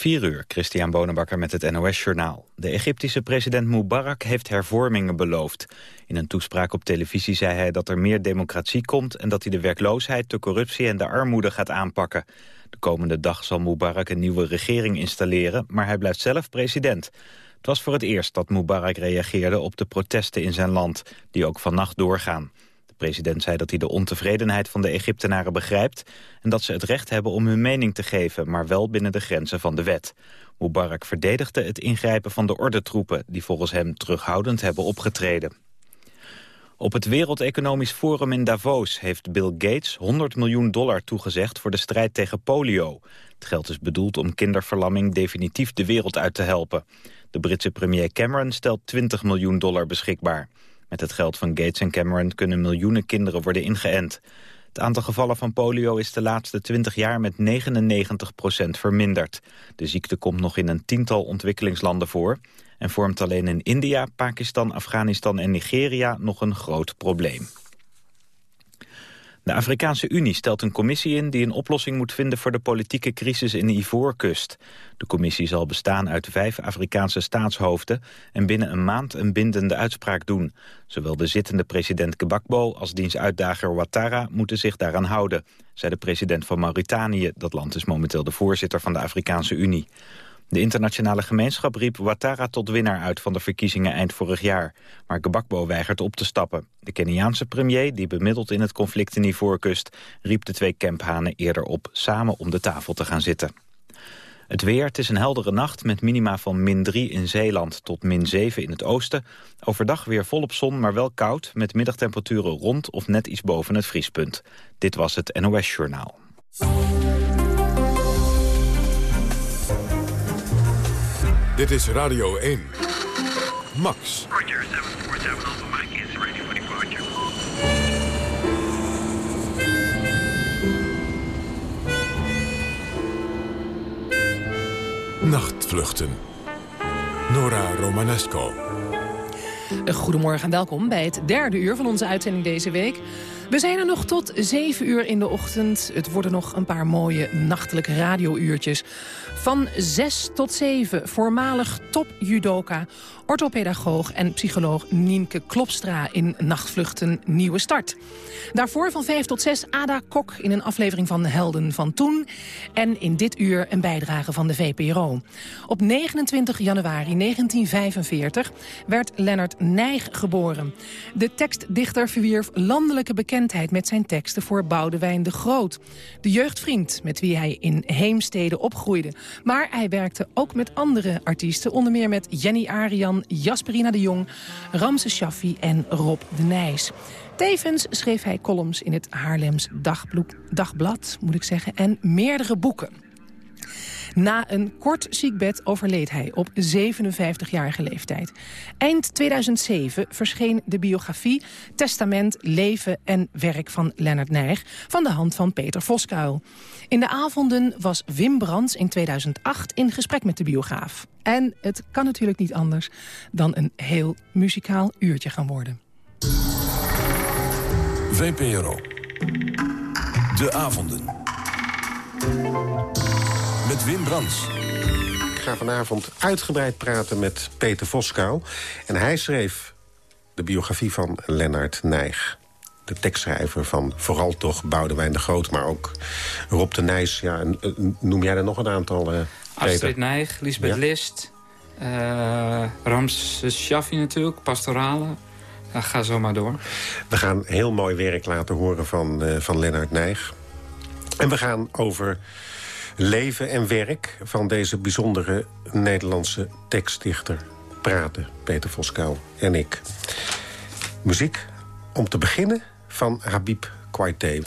4 uur, Christian Bonenbakker met het NOS Journaal. De Egyptische president Mubarak heeft hervormingen beloofd. In een toespraak op televisie zei hij dat er meer democratie komt... en dat hij de werkloosheid, de corruptie en de armoede gaat aanpakken. De komende dag zal Mubarak een nieuwe regering installeren... maar hij blijft zelf president. Het was voor het eerst dat Mubarak reageerde op de protesten in zijn land... die ook vannacht doorgaan president zei dat hij de ontevredenheid van de Egyptenaren begrijpt... en dat ze het recht hebben om hun mening te geven... maar wel binnen de grenzen van de wet. Mubarak verdedigde het ingrijpen van de ordentroepen... die volgens hem terughoudend hebben opgetreden. Op het Wereld Economisch Forum in Davos heeft Bill Gates 100 miljoen dollar toegezegd voor de strijd tegen polio. Het geld is bedoeld om kinderverlamming definitief de wereld uit te helpen. De Britse premier Cameron stelt 20 miljoen dollar beschikbaar. Met het geld van Gates en Cameron kunnen miljoenen kinderen worden ingeënt. Het aantal gevallen van polio is de laatste 20 jaar met 99% verminderd. De ziekte komt nog in een tiental ontwikkelingslanden voor... en vormt alleen in India, Pakistan, Afghanistan en Nigeria nog een groot probleem. De Afrikaanse Unie stelt een commissie in die een oplossing moet vinden voor de politieke crisis in de Ivoorkust. De commissie zal bestaan uit vijf Afrikaanse staatshoofden en binnen een maand een bindende uitspraak doen. Zowel de zittende president Gbagbo als diens uitdager Ouattara moeten zich daaraan houden, zei de president van Mauritanië. Dat land is momenteel de voorzitter van de Afrikaanse Unie. De internationale gemeenschap riep Ouattara tot winnaar uit van de verkiezingen eind vorig jaar. Maar Gbagbo weigert op te stappen. De Keniaanse premier, die bemiddelt in het conflict in Ivoorkust... riep de twee kemphanen eerder op samen om de tafel te gaan zitten. Het weer, het is een heldere nacht met minima van min 3 in Zeeland tot min 7 in het oosten. Overdag weer volop zon, maar wel koud, met middagtemperaturen rond of net iets boven het vriespunt. Dit was het NOS Journaal. Dit is Radio 1. Max. Roger, 747 Alpha Mike is ready for departure. Nachtvluchten. Nora Romanesco. Goedemorgen en welkom bij het derde uur van onze uitzending deze week. We zijn er nog tot 7 uur in de ochtend. Het worden nog een paar mooie nachtelijke radiouurtjes. Van 6 tot 7 voormalig top-judoka, orthopedagoog en psycholoog Nienke Klopstra in Nachtvluchten Nieuwe Start. Daarvoor van 5 tot 6 Ada Kok in een aflevering van Helden van Toen. En in dit uur een bijdrage van de VPRO. Op 29 januari 1945 werd Lennart Nijg geboren. De tekstdichter verwierf landelijke bekendheid met zijn teksten voor Boudewijn de Groot. De jeugdvriend met wie hij in Heemstede opgroeide. Maar hij werkte ook met andere artiesten. Onder meer met Jenny Arian, Jasperina de Jong, Ramse Shaffi en Rob de Nijs. Tevens schreef hij columns in het Haarlems Dagblad, moet ik zeggen, en meerdere boeken. Na een kort ziekbed overleed hij op 57-jarige leeftijd. Eind 2007 verscheen de biografie Testament, Leven en Werk van Lennart Nijg... van de hand van Peter Voskuil. In de avonden was Wim Brands in 2008 in gesprek met de biograaf. En het kan natuurlijk niet anders dan een heel muzikaal uurtje gaan worden. VPRO. De avonden. Met Wim Brands. Ik ga vanavond uitgebreid praten met Peter Voskuil. En hij schreef de biografie van Lennart Nijg. De tekstschrijver van vooral toch Boudewijn de Groot... maar ook Rob de Nijs. Ja, en, eh, noem jij er nog een aantal, uh, Astrid Nijg, Lisbeth List... Uh, Rams Shaffi natuurlijk, Pastorale. ga zo maar door. We gaan heel mooi werk laten horen van, uh, van Lennart Nijg. En we gaan over leven en werk van deze bijzondere Nederlandse tekstdichter praten. Peter Voskuil en ik. Muziek om te beginnen van Habib Kwaite.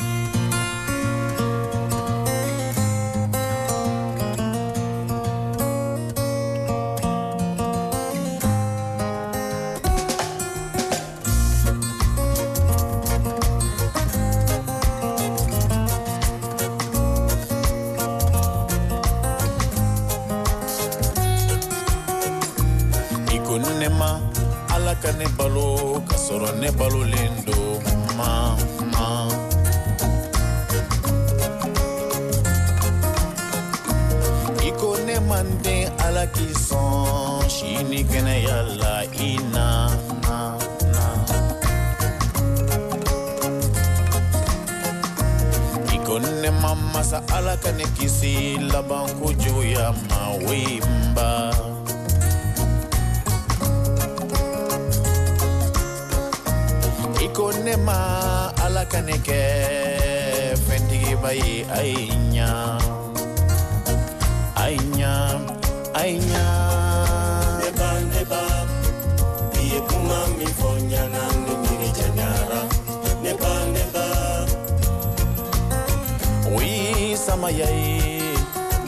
Y'i samaya ye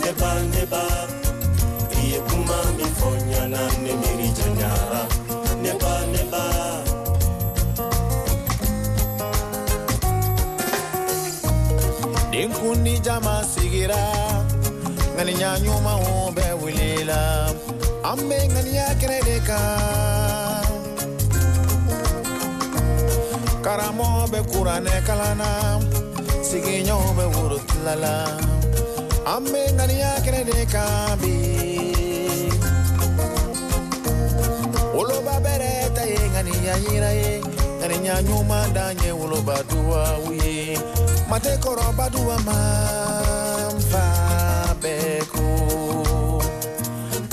neba neba i ye kuma min fɔ ɲana ne miiri janyara neba neba denkundi jama sigira. Ŋaniya ɲumanw bɛ wilila an bɛ ŋaniya kɛnɛ de kan karamɔgɔ bɛ kuranɛ kalan na sigiɲɔgɔn bɛ an bɛ ŋaniya kɛnɛ de kan bi woloba bɛrɛ ta ye ŋaniya yira ye. Ŋaniya ɲuman dan ye woloba duwawu ye mate kɔrɔba duwa ma n fa bɛɛ ko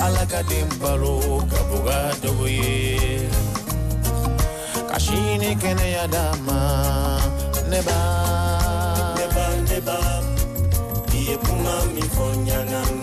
ala ka den balo ka boga i ye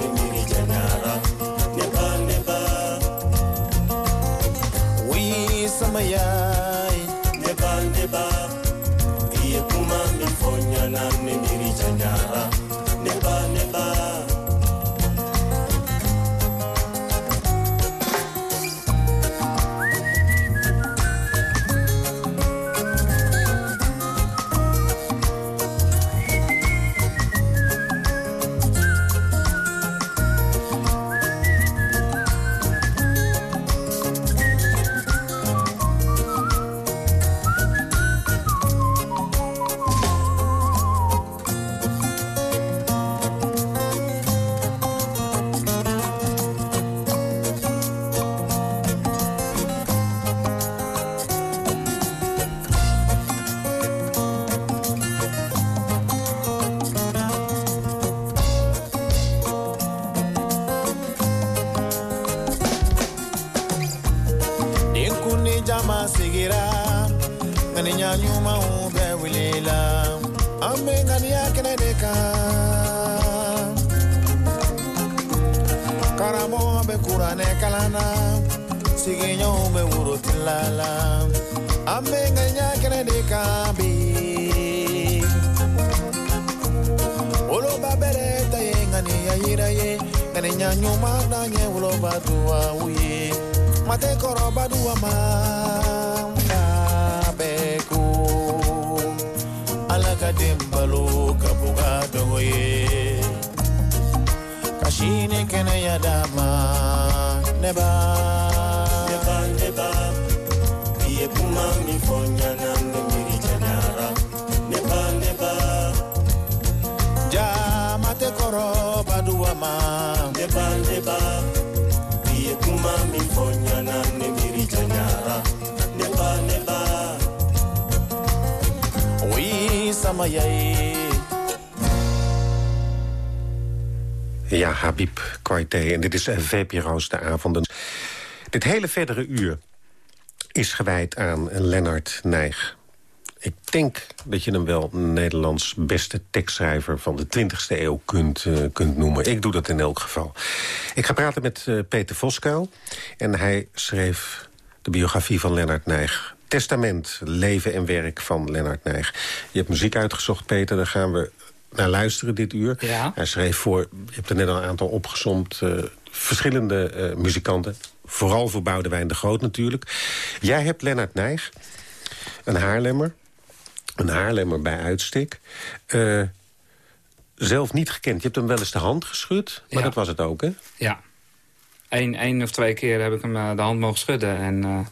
ŋaniya ɲumanw bɛ wilila an bɛ ŋaniya kɛnɛ de kan karamɔgɔ bɛ kuranɛ kalan na sigiɲɔgɔnw bɛ worotila la an bɛ ŋaniya kɛnɛ de kan bi woloba bɛrɛ ta ye ŋaniya yira ye ŋaniya ɲuman dan ye woloba duwawu ye mate kɔrɔba duwa ma den balo ka boga dogo ye ka sini kɛnɛya d'a ma ne b'a neba neba. I ye kuma min fɔ ɲana ne miiri janyara neba. Neba jamate kɔrɔba duwa ma. Neba neba. I ye Ja, Habib Koité. En dit is VPRO's de avonden. Dit hele verdere uur is gewijd aan Lennart Nijg. Ik denk dat je hem wel Nederlands beste tekstschrijver van de 20e eeuw kunt, eh, kunt noemen. Ik doe dat in elk geval. Ik ga praten met eh, Peter Voskuil. En hij schreef de biografie van Lennart Nijg. Testament, leven en werk van Lennart Nijg. Je hebt muziek uitgezocht, Peter. Daar gaan we naar luisteren dit uur. Ja. Hij schreef voor, je hebt er net al een aantal opgesomd... eh, verschillende eh, muzikanten. Vooral voor Boudewijn de Groot natuurlijk. Jij hebt Lennart Nijg, een Haarlemmer. Een Haarlemmer bij uitstek. Eh, zelf niet gekend. Je hebt hem wel eens de hand geschud, maar Ja. dat was het ook, hè? Ja. Eén één of twee keer heb ik hem de hand mogen schudden. En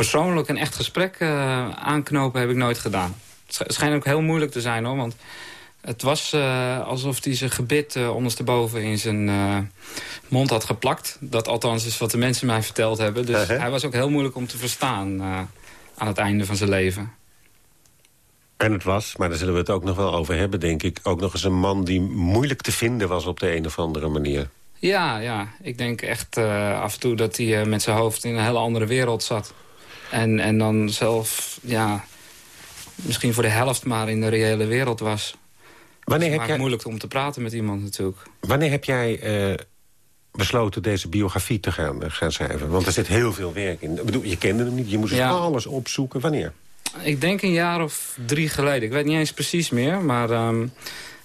persoonlijk een echt gesprek eh, aanknopen heb ik nooit gedaan. Het sch- schijnt ook heel moeilijk te zijn, hoor. Want het was eh, alsof hij zijn gebit eh, ondersteboven in zijn mond had geplakt. Dat althans is wat de mensen mij verteld hebben. Dus hij was ook heel moeilijk om te verstaan aan het einde van zijn leven. En het was, maar daar zullen we het ook nog wel over hebben, denk ik... ook nog eens een man die moeilijk te vinden was op de een of andere manier. Ja, ja. Ik denk echt af en toe dat hij met zijn hoofd in een hele andere wereld zat. En, en dan zelf, ja, misschien voor de helft maar in de reële wereld was. Wanneer Het heb, jij, moeilijk om te praten met iemand natuurlijk. wanneer heb jij eh, besloten deze biografie te gaan, eh, gaan schrijven? Want er zit heel veel werk in. Ik bedoel, je kende hem niet, je moest dus Ja. alles opzoeken. Wanneer? Ik denk een jaar of drie geleden. Ik weet niet eens precies meer, maar... ehm,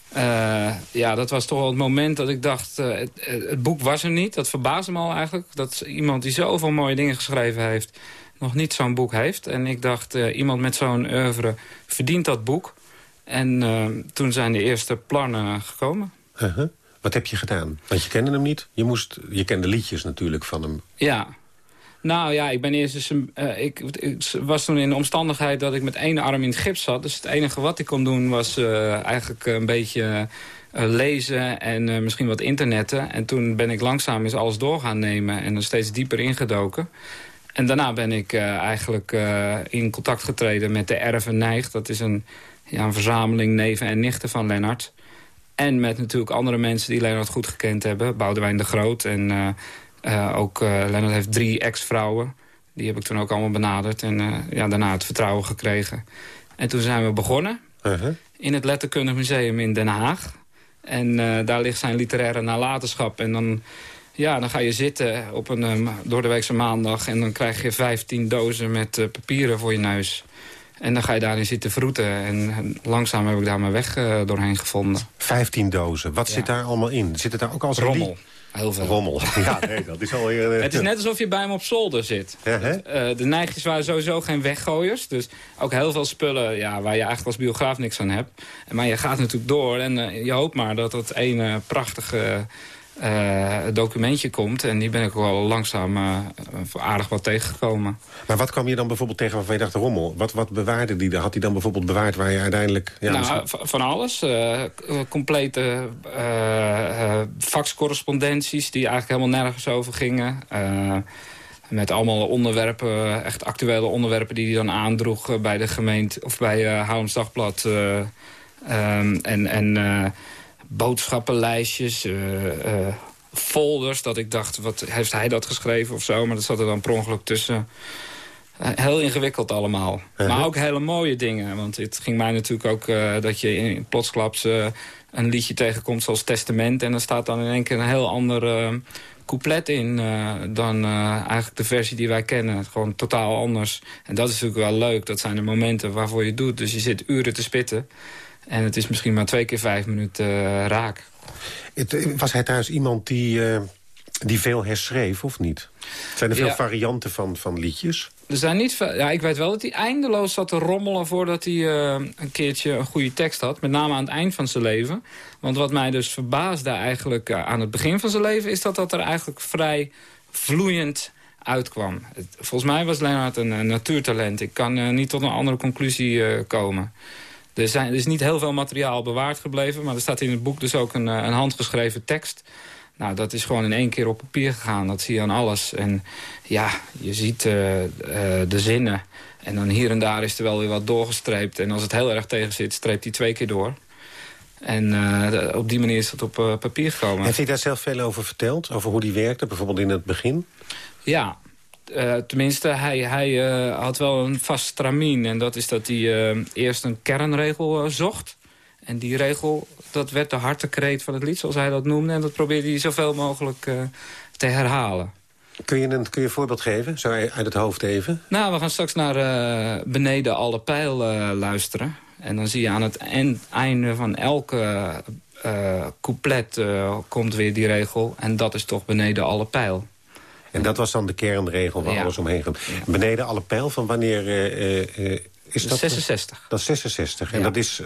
eh, ja, dat was toch wel het moment dat ik dacht... het, het boek was er niet. Dat verbaasde me al eigenlijk. Dat iemand die zoveel mooie dingen geschreven heeft... nog niet zo'n boek heeft. En ik dacht, eh, iemand met zo'n oeuvre verdient dat boek. En eh, toen zijn de eerste plannen gekomen. Uh-huh. Wat heb je gedaan? Want je kende hem niet. Je, moest, je kende liedjes natuurlijk van hem. Ja. Nou ja, ik ben eerst eens een, eh, ik, ik was toen in de omstandigheid dat ik met één arm in het gips zat. Dus het enige wat ik kon doen was eigenlijk een beetje lezen en misschien wat internetten. En toen ben ik langzaam eens alles door gaan nemen en er steeds dieper ingedoken. En daarna ben ik eh, eigenlijk eh, in contact getreden met de Erven Nijg. Dat is een, ja, een verzameling neven en nichten van Lennart. En met natuurlijk andere mensen die Lennart goed gekend hebben. Boudewijn de Groot en eh, ook Lennart heeft drie ex-vrouwen. Die heb ik toen ook allemaal benaderd. En ja, daarna het vertrouwen gekregen. En toen zijn we begonnen Uh-huh. in het Letterkundig Museum in Den Haag. En daar ligt zijn literaire nalatenschap. En dan, ja, dan ga je zitten op een um, doordeweekse maandag... en dan krijg je 15 dozen met eh, papieren voor je neus. En dan ga je daarin zitten vroeten. En langzaam heb ik daar mijn weg eh, doorheen gevonden. 15 dozen. Wat Ja. zit daar allemaal in? Zit het daar ook als Rommel. Heel veel. Rommel. Ja, nee, dat is alweer... eh, Het is net alsof je bij hem op zolder zit. Ja, de neigjes waren sowieso geen weggooiers. Dus ook heel veel spullen ja, waar je eigenlijk als biograaf niks aan hebt. Maar je gaat natuurlijk door en je hoopt maar dat dat ene prachtige eh, documentje komt. En die ben ik wel langzaam eh, aardig wat tegengekomen. Maar wat kwam je dan bijvoorbeeld tegen waarvan je dacht, rommel? Wat, wat bewaarde die? Had hij dan bijvoorbeeld bewaard waar je uiteindelijk... Ja, nou, misschien- van alles. eh, eh, complete eh, eh, faxcorrespondenties die eigenlijk helemaal nergens over gingen. Eh, met allemaal onderwerpen, echt actuele onderwerpen die hij dan aandroeg eh, bij de gemeente of bij uh, Haarlems Dagblad. eh, ehm, en en eh, boodschappenlijstjes, eh, eh, folders. Dat ik dacht, wat heeft hij dat geschreven of zo? Maar dat zat er dan per ongeluk tussen. Eh, heel ingewikkeld allemaal. Uh-huh. Maar ook hele mooie dingen. Want het ging mij natuurlijk ook dat je in plotsklaps een liedje tegenkomt zoals Testament. En dan staat dan in één keer een heel ander couplet in dan eigenlijk de versie die wij kennen. Gewoon totaal anders. En dat is natuurlijk wel leuk. Dat zijn de momenten waarvoor je het doet. Dus je zit uren te spitten. En het is misschien maar twee keer vijf minuten eh, raak. Het, eh, was hij thuis iemand die, eh, die veel herschreef, of niet? Zijn er veel Ja. varianten van, van liedjes? Er zijn niet veel, ja, ik weet wel dat hij eindeloos zat te rommelen... voordat hij een keertje een goede tekst had. Met name aan het eind van zijn leven. Want wat mij dus verbaasde eigenlijk aan het begin van zijn leven... is dat dat er eigenlijk vrij vloeiend uitkwam. Volgens mij was Lennart een, een natuurtalent. Ik kan niet tot een andere conclusie komen. Er, zijn, er is niet heel veel materiaal bewaard gebleven... maar er staat in het boek dus ook een, eh, een handgeschreven tekst... Nou, dat is gewoon in één keer op papier gegaan. Dat zie je aan alles. En ja, je ziet eh, eh, de zinnen. En dan hier en daar is er wel weer wat doorgestreept. En als het heel erg tegen zit, streept hij twee keer door. En op die manier is dat op papier gekomen. Heeft hij daar zelf veel over verteld? Over hoe die werkte, bijvoorbeeld in het begin? Ja, eh, tenminste, hij, hij eh, had wel een vast stramien. En dat is dat hij eh, eerst een kernregel zocht. En die regel, dat werd de hartekreet van het lied, zoals hij dat noemde. En dat probeerde hij zoveel mogelijk te herhalen. Kun je, een, kun je een voorbeeld geven? Zo uit het hoofd even? Nou, we gaan straks naar Beneden alle pijl luisteren. En dan zie je aan het einde van elke couplet komt weer die regel. En dat is toch Beneden alle pijl. En dat was dan de kernregel waar Ja. alles omheen ging. Beneden alle pijl van wanneer eh, eh, eh, is dat? 66. Dat is 66. En Ja. dat is,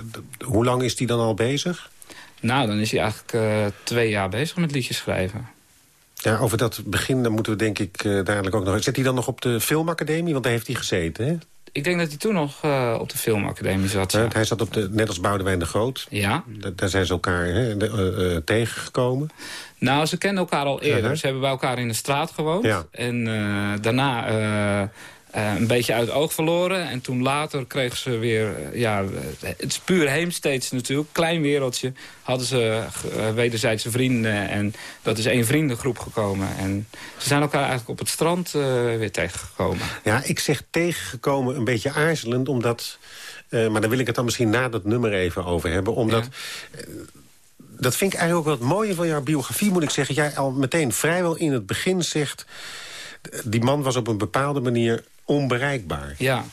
hoe lang is die dan al bezig? Nou, dan is hij eigenlijk twee jaar bezig met liedjes schrijven. Ja, over dat begin dan moeten we denk ik eh, dadelijk ook nog... Zit hij dan nog op de filmacademie? Want daar heeft hij gezeten, hè? Ik denk dat hij toen nog uh, op de filmacademie zat. Ja. Hij zat op de, net als Boudewijn de Groot. Ja. Da daar zijn ze elkaar hè, de, uh, tegengekomen. Nou, ze kennen elkaar al eerder. Uh -huh. Ze hebben bij elkaar in de straat gewoond. Ja. En daarna uh, een beetje uit oog verloren. En toen later kregen ze weer... Uh, ja, het is puur heemsteeds natuurlijk. Klein wereldje. Hadden ze uh, wederzijdse vrienden. En dat is één vriendengroep gekomen. En ze zijn elkaar eigenlijk op het strand weer tegengekomen. Ja, ik zeg tegengekomen een beetje aarzelend. Omdat... maar daar wil ik het dan misschien na dat nummer even over hebben. Omdat... Ja. dat vind ik eigenlijk ook wat mooie van jouw biografie, moet ik zeggen. Jij al meteen vrijwel in het begin zegt... die man was op een bepaalde manier onbereikbaar. Ja.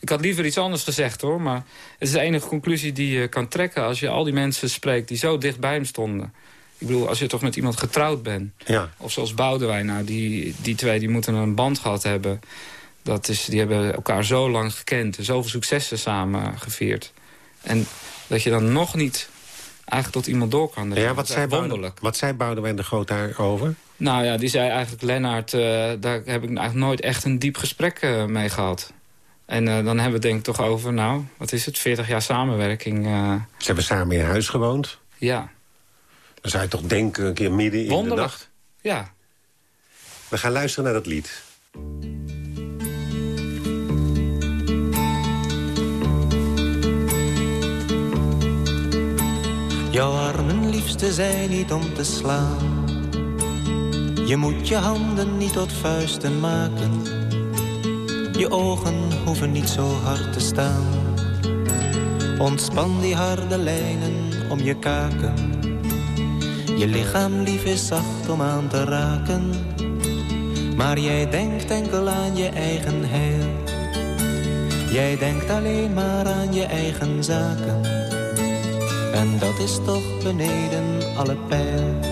Ik had liever iets anders gezegd hoor, maar het is de enige conclusie die je kan trekken... als je al die mensen spreekt die zo dicht bij hem stonden. Ik bedoel, als je toch met iemand getrouwd bent. Ja. Of zoals Boudewijn, nou, die, die twee die moeten een band gehad hebben. Dat is, die hebben elkaar zo lang gekend en zoveel successen samen gevierd. En dat je dan nog niet eigenlijk tot iemand door kan. Ja, wat zei, wonderlijk. Wat zei Boudewijn de Groot daarover? Nou ja, die zei eigenlijk, Lennart, uh, daar heb ik eigenlijk nooit echt een diep gesprek uh, mee gehad. En uh, dan hebben we het denk ik toch over, nou, wat is het, 40 jaar samenwerking. Ze hebben samen in huis gewoond? Ja. Dan zou je toch denken, een keer midden in Wonderlijk. de nacht? Ja. We gaan luisteren naar dat lied. Jouw armen liefste zijn niet om te slaan. Je moet je handen niet tot vuisten maken. Je ogen hoeven niet zo hard te staan. Ontspan die harde lijnen om je kaken. Je lichaam lief is zacht om aan te raken. Maar jij denkt enkel aan je eigen heil. Jij denkt alleen maar aan je eigen zaken. En dat is toch beneden alle pijl.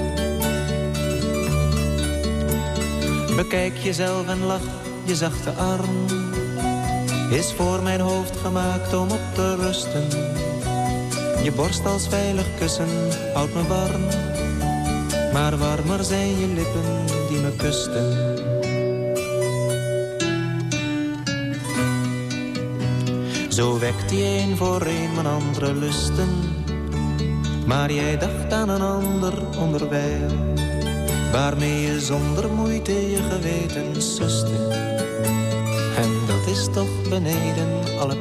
Bekijk jezelf en lach, je zachte arm is voor mijn hoofd gemaakt om op te rusten. Je borst als veilig kussen houdt me warm, maar warmer zijn je lippen die me kusten. Zo wekt die een voor een mijn andere lusten, maar jij dacht aan een ander onderwijl waarmee je zonder moeite je geweten suste. En dat is toch beneden alle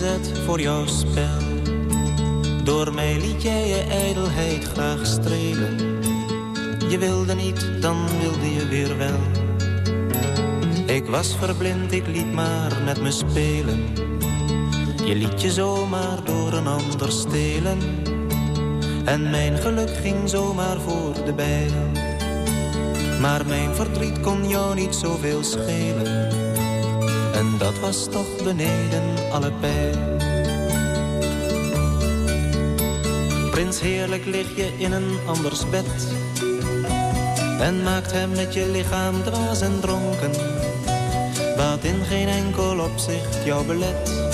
pijl. voor jouw spel. Door mij liet jij je ijdelheid graag strelen. Je wilde niet, dan wilde je weer wel. Ik was verblind, ik liet maar met me spelen. Je liet je zomaar door een ander stelen. En mijn geluk ging zomaar voor de bijl. Maar mijn verdriet kon jou niet zoveel schelen. En dat was toch beneden alle pijl. Prins heerlijk lig je in een anders bed. En maakt hem met je lichaam dwaas en dronken. Wat in geen enkel opzicht jou belet.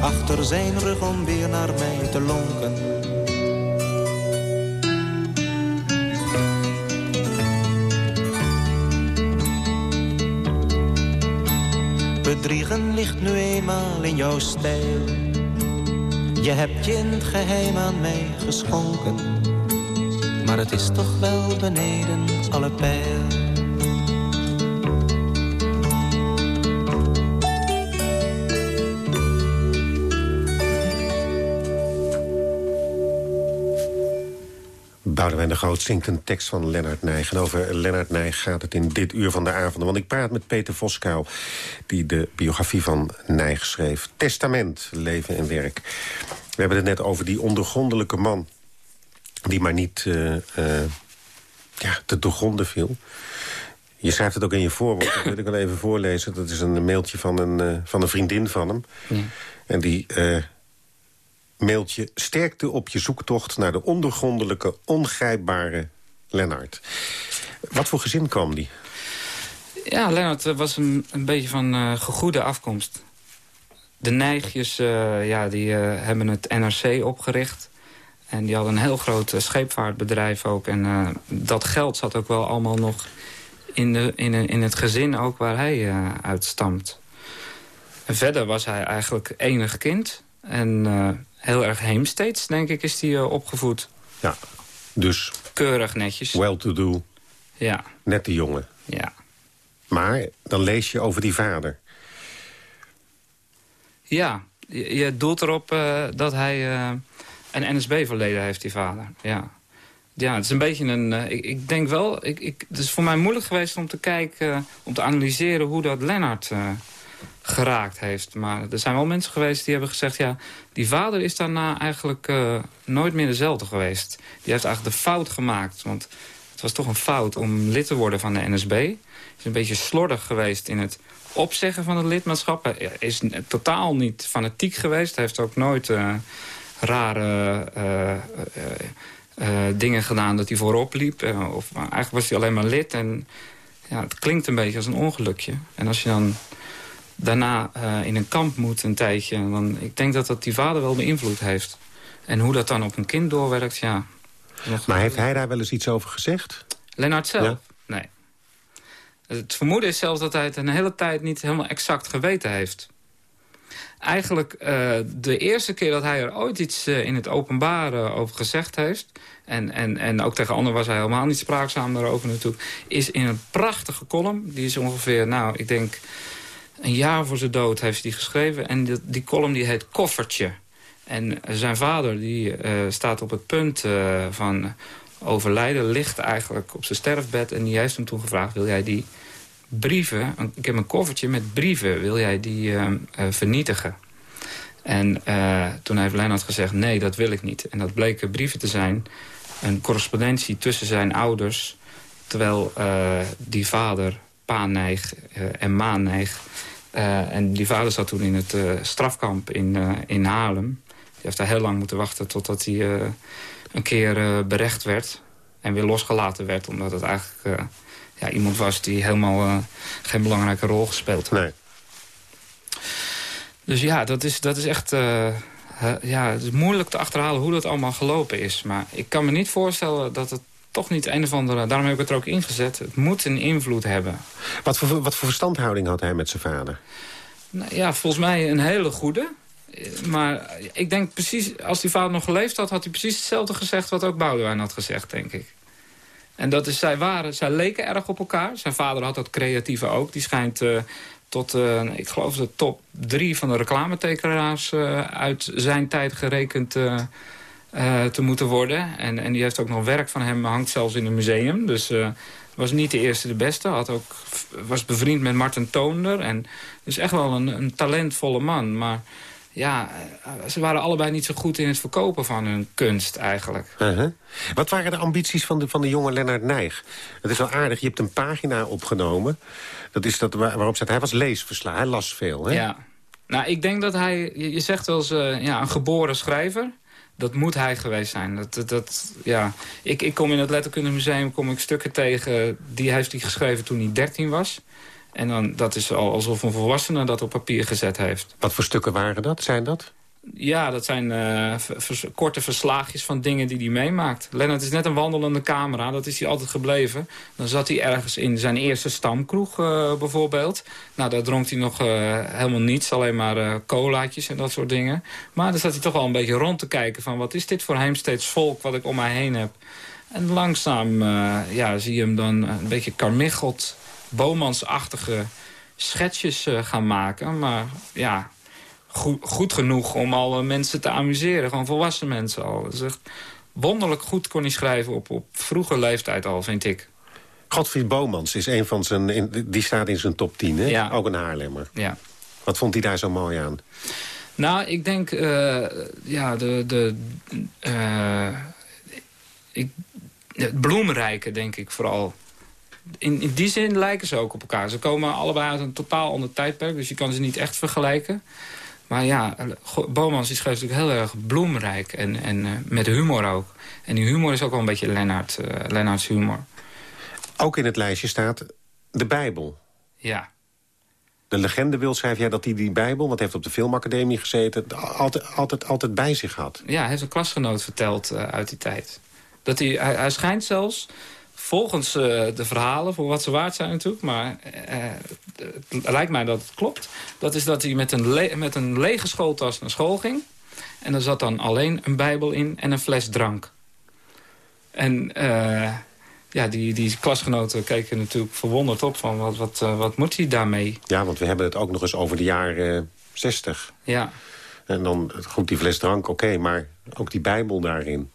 Achter zijn rug om weer naar mij te lonken. Bedriegen ligt nu eenmaal in jouw stijl. Je hebt je in het geheim aan mij geschonken. Maar het is toch wel beneden alle pijl. Boudewijn de Groot zingt een tekst van Lennart Nijg. En over Lennart Nijg gaat het in dit uur van de avond. Want ik praat met Peter Voskuil, die de biografie van Nijg schreef. Testament, leven en werk. We hebben het net over die ondergrondelijke man... die maar niet uh, uh, ja, te doorgronden viel. Je schrijft het ook in je voorwoord, dat wil ik wel even voorlezen. Dat is een mailtje van een, eh, van een vriendin van hem. Ja. En die eh mailtje sterkte op je zoektocht... naar de ondergrondelijke, ongrijpbare Lennart. Wat voor gezin kwam die? Ja, Lennart eh, was een, een beetje van eh gegoede afkomst. De Nijgjes eh, ja, die, hebben het NRC opgericht. En die hadden een heel groot scheepvaartbedrijf ook. En dat geld zat ook wel allemaal nog in, de, in, in het gezin ook waar hij uit stamt. Verder was hij eigenlijk enig kind. En heel erg heemsteeds, denk ik, is hij eh, opgevoed. Ja, dus Keurig netjes. well-to-do, Ja, net de jongen. ja. Maar dan lees je over die vader. Ja, je, je doelt erop eh, dat hij eh, een NSB-verleden heeft, die vader. Ja. ja, het is een beetje een... ik, ik denk wel... Ik, ik, het is voor mij moeilijk geweest om te kijken... om te analyseren hoe dat Lennart geraakt heeft. Maar er zijn wel mensen geweest die hebben gezegd... ja, die vader is daarna eigenlijk eh, nooit meer dezelfde geweest. Die heeft eigenlijk de fout gemaakt. Want het was toch een fout om lid te worden van de NSB. Is een beetje slordig geweest in het opzeggen van het lidmaatschap. Hij is totaal niet fanatiek geweest. Hij heeft ook nooit eh, rare eh, dingen gedaan dat hij voorop liep. Of, eigenlijk was hij alleen maar lid. En ja, het klinkt een beetje als een ongelukje. En als je dan daarna eh, in een kamp moet een tijdje... dan ik denk dat dat die vader wel beïnvloed heeft. En hoe dat dan op een kind doorwerkt, ja... nog- Maar heeft hij daar wel eens iets over gezegd? Lennart zelf? Ja. Nee. Het vermoeden is zelfs dat hij het een hele tijd niet helemaal exact geweten heeft. Eigenlijk eh, de eerste keer dat hij er ooit iets eh, in het openbaar over gezegd heeft... En, en, en ook tegen anderen was hij helemaal niet spraakzaam daarover natuurlijk... is in een prachtige column. Die is ongeveer, nou, ik denk een jaar voor zijn dood heeft hij geschreven. En die, die column die heet Koffertje. En zijn vader die eh, staat op het punt eh, van overlijden, ligt eigenlijk op zijn sterfbed. En die heeft hem toen gevraagd, wil jij die brieven... Ik heb een koffertje met brieven, wil jij die eh, vernietigen? En toen heeft Lennart gezegd, nee, dat wil ik niet. En dat bleken brieven te zijn, een correspondentie tussen zijn ouders... terwijl die vader, Pa Nijg eh, en Ma Nijg... eh, en die vader zat toen in het eh, strafkamp in, in Haarlem. Die heeft daar heel lang moeten wachten totdat hij een keer berecht werd... en weer losgelaten werd, omdat het eigenlijk ja, iemand was... die helemaal geen belangrijke rol gespeeld had. Nee. Dus ja, dat is, dat is echt... ja, het is moeilijk te achterhalen hoe dat allemaal gelopen is. Maar ik kan me niet voorstellen dat het toch niet een of andere... Daarom heb ik het er ook ingezet. Het moet een invloed hebben. Wat voor, wat voor verstandhouding had hij met zijn vader? Nou, ja, volgens mij een hele goede. Maar ik denk precies, als die vader nog geleefd had... had hij precies hetzelfde gezegd wat ook Boudewijn had gezegd, denk ik. En dat is, zij, waren, zij leken erg op elkaar. Zijn vader had dat creatieve ook. Die schijnt eh, tot, eh, ik geloof, de top drie van de reclametekenaars... eh, uit zijn tijd gerekend eh, te moeten worden. En, en die heeft ook nog werk van hem, hangt zelfs in een museum. Dus eh, was niet de eerste de beste. Had ook, was bevriend met Martin Toonder. En dus echt wel een, een talentvolle man. Maar ja, eh, ze waren allebei niet zo goed in het verkopen van hun kunst eigenlijk. Uh-huh. Wat waren de ambities van de, van de jonge Lennart Nijg? Het is wel aardig, je hebt een pagina opgenomen. Dat is dat waar- waarop staat, hij was leesverslaafd, hij las veel. Hè? Ja. Nou, ik denk dat hij... Je, je zegt wel eens ja, een geboren schrijver. Dat moet hij geweest zijn. Dat, dat, ja. ik, ik kom in het Letterkundemuseum kom ik stukken tegen... die heeft hij geschreven toen hij 13 was. En dan, dat is al alsof een volwassene dat op papier gezet heeft. Wat voor stukken waren dat? Zijn dat? Ja, dat zijn eh, korte verslaagjes van dingen die hij meemaakt. Lennart is net een wandelende camera, dat is hij altijd gebleven. Dan zat hij ergens in zijn eerste stamkroeg eh, bijvoorbeeld. Nou, daar dronk hij nog eh, helemaal niets, alleen maar colaatjes en dat soort dingen. Maar dan zat hij toch wel een beetje rond te kijken van... wat is dit voor heemsteeds volk wat ik om mij heen heb? En langzaam ja, zie je hem dan een beetje karmicheld, bomansachtige schetsjes gaan maken. Maar ja, goed, goed genoeg om al eh, mensen te amuseren. Gewoon volwassen mensen al. Dat is echt wonderlijk goed kon hij schrijven op, op vroege leeftijd al, vind ik. Godfried Bomans is een van zijn, in- die staat in zijn top 10, hè? Ja. Ook een Haarlemmer. Ja. Wat vond hij daar zo mooi aan? Nou, ik denk, eh, ja, de, de, eh, ik, het bloemrijke denk ik vooral. in, in die zin lijken ze ook op elkaar. Ze komen allebei uit een totaal ander tijdperk, dus je kan ze niet echt vergelijken. Maar ja, Bomans die schreef natuurlijk heel erg bloemrijk en, en eh, met humor ook. En die humor is ook wel een beetje Lennart, eh, Lennarts humor. Ook in het lijstje staat de Bijbel. Ja, De legende wil, schrijf jij, dat hij die Bijbel... want hij heeft op de filmacademie gezeten... altijd, altijd, altijd bij zich had. ja hij heeft een klasgenoot verteld eh, uit die tijd. Dat hij, hij, hij schijnt zelfs, volgens eh, de verhalen, voor wat ze waard zijn natuurlijk... maar eh, het lijkt mij dat het klopt... dat is dat hij met een, met een lege schooltas naar school ging... en er zat dan alleen een bijbel in en een fles drank. En eh, ja, die, die klasgenoten keken natuurlijk verwonderd op... van wat, wat, wat moet hij daarmee? Ja, want we hebben het ook nog eens over de jaren eh, 60. Ja. En dan, goed, die fles drank, oké, maar ook die Bijbel daarin.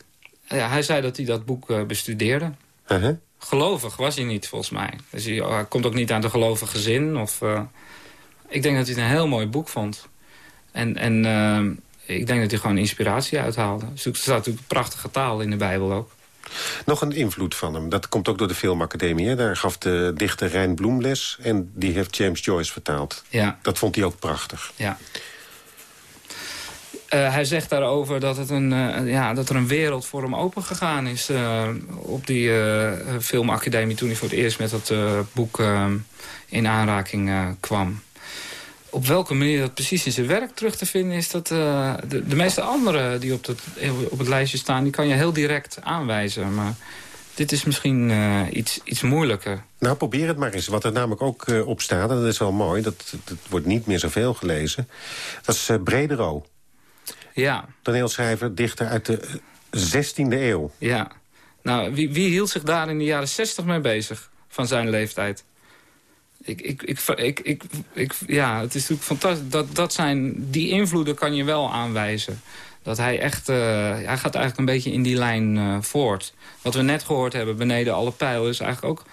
ja, hij zei dat hij dat boek eh, bestudeerde. Uh-huh. Gelovig was hij niet, volgens mij. Dus hij, hij komt ook niet aan de gelovige gezin. Of, eh, ik denk dat hij het een heel mooi boek vond. En, en eh, ik denk dat hij gewoon inspiratie uithaalde. Er staat natuurlijk prachtige taal in de Bijbel ook. Nog een invloed van hem. Dat komt ook door de filmacademie. Hè? Daar gaf de dichter Rijn Bloem les. En die heeft James Joyce vertaald. Ja, Dat vond hij ook prachtig. ja. Eh, hij zegt daarover dat, het een, eh, ja, dat er een wereld voor hem opengegaan is... eh, op die filmacademie toen hij voor het eerst met dat boek in aanraking kwam. Op welke manier dat precies in zijn werk terug te vinden is... dat de, de meeste anderen die op het, op het lijstje staan... die kan je heel direct aanwijzen. Maar dit is misschien iets, iets moeilijker. Nou, probeer het maar eens. Wat er namelijk ook op staat, en dat is wel mooi... dat, dat wordt niet meer zoveel gelezen. Dat is Bredero. Ja, Toneelschrijver, dichter uit de eh, 16e eeuw. ja. Nou, wie, wie hield zich daar in de jaren zestig mee bezig? Van zijn leeftijd? Ik, ik, ik, ik, ik, ik, ja, het is natuurlijk fantastisch. Dat, dat zijn, die invloeden kan je wel aanwijzen. Dat hij echt, eh, hij gaat eigenlijk een beetje in die lijn eh, voort. Wat we net gehoord hebben, beneden alle pijlen, is eigenlijk ook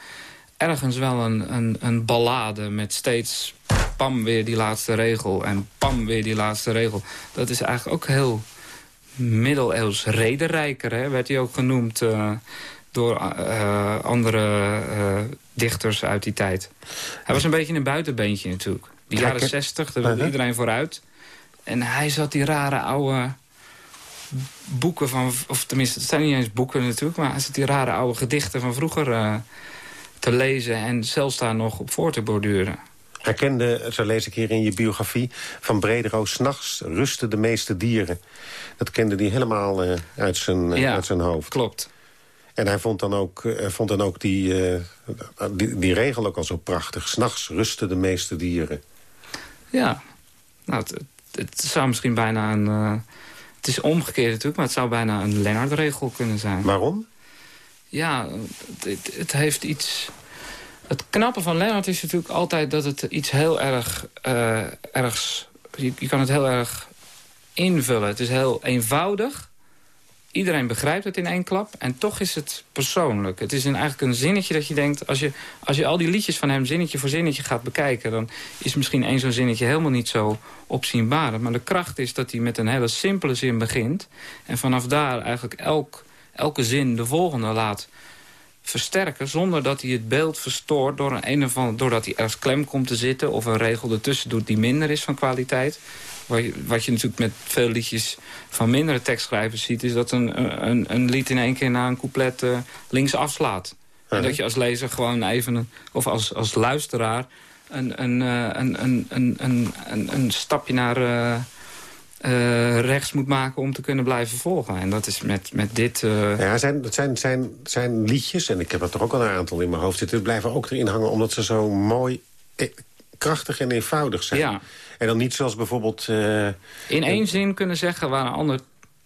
ergens wel een, een, een ballade met steeds pam weer die laatste regel en pam weer die laatste regel. Dat is eigenlijk ook heel middeleeuws rederijker, hè, werd hij ook genoemd eh, door eh, andere eh, dichters uit die tijd. Hij was een beetje een buitenbeentje natuurlijk. Die Ja, jaren zestig, daar wilde Uh-huh. iedereen vooruit. En hij zat die rare oude boeken van... of tenminste, het zijn niet eens boeken natuurlijk... maar hij zat die rare oude gedichten van vroeger te lezen... en zelfs daar nog op voor te borduren. Hij kende, zo lees ik hier in je biografie... van Bredero, s'nachts rusten de meeste dieren. Dat kende hij helemaal eh, uit, zijn, eh, Ja. uit zijn hoofd. Klopt. En hij vond dan ook, eh, vond dan ook die, die, die regel ook al zo prachtig. S'nachts rusten de meeste dieren. Ja, nou, het, het zou misschien bijna een... het is omgekeerd natuurlijk, maar het zou bijna een Lennart-regel kunnen zijn. Waarom? Ja, het heeft iets... Het knappe van Lennart is natuurlijk altijd dat het iets heel erg... eh, ergs, je, je kan het heel erg invullen. Het is heel eenvoudig. Iedereen begrijpt het in één klap. En toch is het persoonlijk. Het is een, eigenlijk een zinnetje dat je denkt... Als je, als je al die liedjes van hem zinnetje voor zinnetje gaat bekijken... dan is misschien één zo'n zinnetje helemaal niet zo opzienbaar. Maar de kracht is dat hij met een hele simpele zin begint. En vanaf daar eigenlijk elk, elke zin de volgende laat versterken... zonder dat hij het beeld verstoort door een, een of andere, doordat hij ergens klem komt te zitten... of een regel ertussen doet die minder is van kwaliteit. Wat je, wat je natuurlijk met veel liedjes van mindere tekstschrijvers ziet... is dat een, een, een lied in één keer na een couplet eh, links afslaat. En dat je als lezer gewoon even, een, of als, als luisteraar... een, een, eh, een, een, een, een, een, een stapje naar eh, eh, rechts moet maken om te kunnen blijven volgen. En dat is met, met dit... eh, Ja, zijn, het zijn, zijn, zijn liedjes, en ik heb er toch ook al een aantal in mijn hoofd zitten... blijven ook erin hangen omdat ze zo mooi, eh, krachtig en eenvoudig zijn. Ja. En dan niet zoals bijvoorbeeld... in één zin kunnen zeggen waar een ander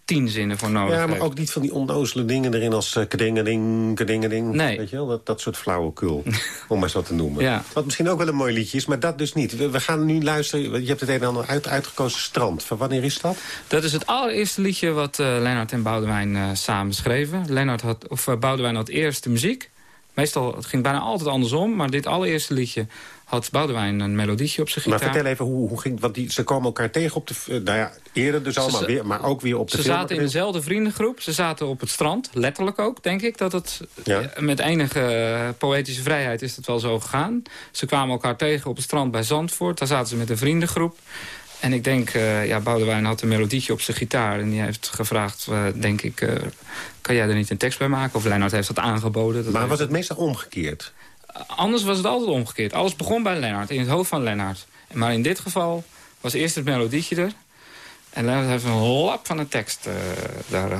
tien zinnen voor nodig ja, maar heeft. ook niet van die onnozele dingen erin als uh, kedingeling, kedingeling. Nee. Weet je wel, dat, dat soort flauwekul, om maar wat te noemen. Ja. Wat misschien ook wel een mooi liedje is, maar dat dus niet. We, we gaan nu luisteren, je hebt het een en ander uit, uitgekozen, Strand. Van wanneer is dat? Dat is het allereerste liedje wat eh Lennart en Boudewijn eh, samen schreven. Lennart had, of, eh, Boudewijn had eerst de muziek. Meestal, het ging bijna altijd andersom. Maar dit allereerste liedje had Boudewijn een melodietje op zijn gitaar. Maar vertel even, hoe, hoe ging Want die, ze komen elkaar tegen op de... eh, Nou ja, eerder dus al, maar, weer, maar ook weer op de Ze film. zaten in dezelfde vriendengroep. Ze zaten op het strand. Letterlijk ook, denk ik. Dat het Ja. eh, met enige poëtische vrijheid is het wel zo gegaan. Ze kwamen elkaar tegen op het strand bij Zandvoort. Daar zaten ze met een vriendengroep. En ik denk, eh, ja, Boudewijn had een melodietje op zijn gitaar. En die heeft gevraagd, denk ik, kan jij er niet een tekst bij maken? Of Lennart heeft dat aangeboden. Dat Maar was het meestal omgekeerd? Anders was het altijd omgekeerd. Alles begon bij Lennart, in het hoofd van Lennart. Maar in dit geval was eerst het melodietje er. En Lennart heeft een lap van een tekst eh daar eh,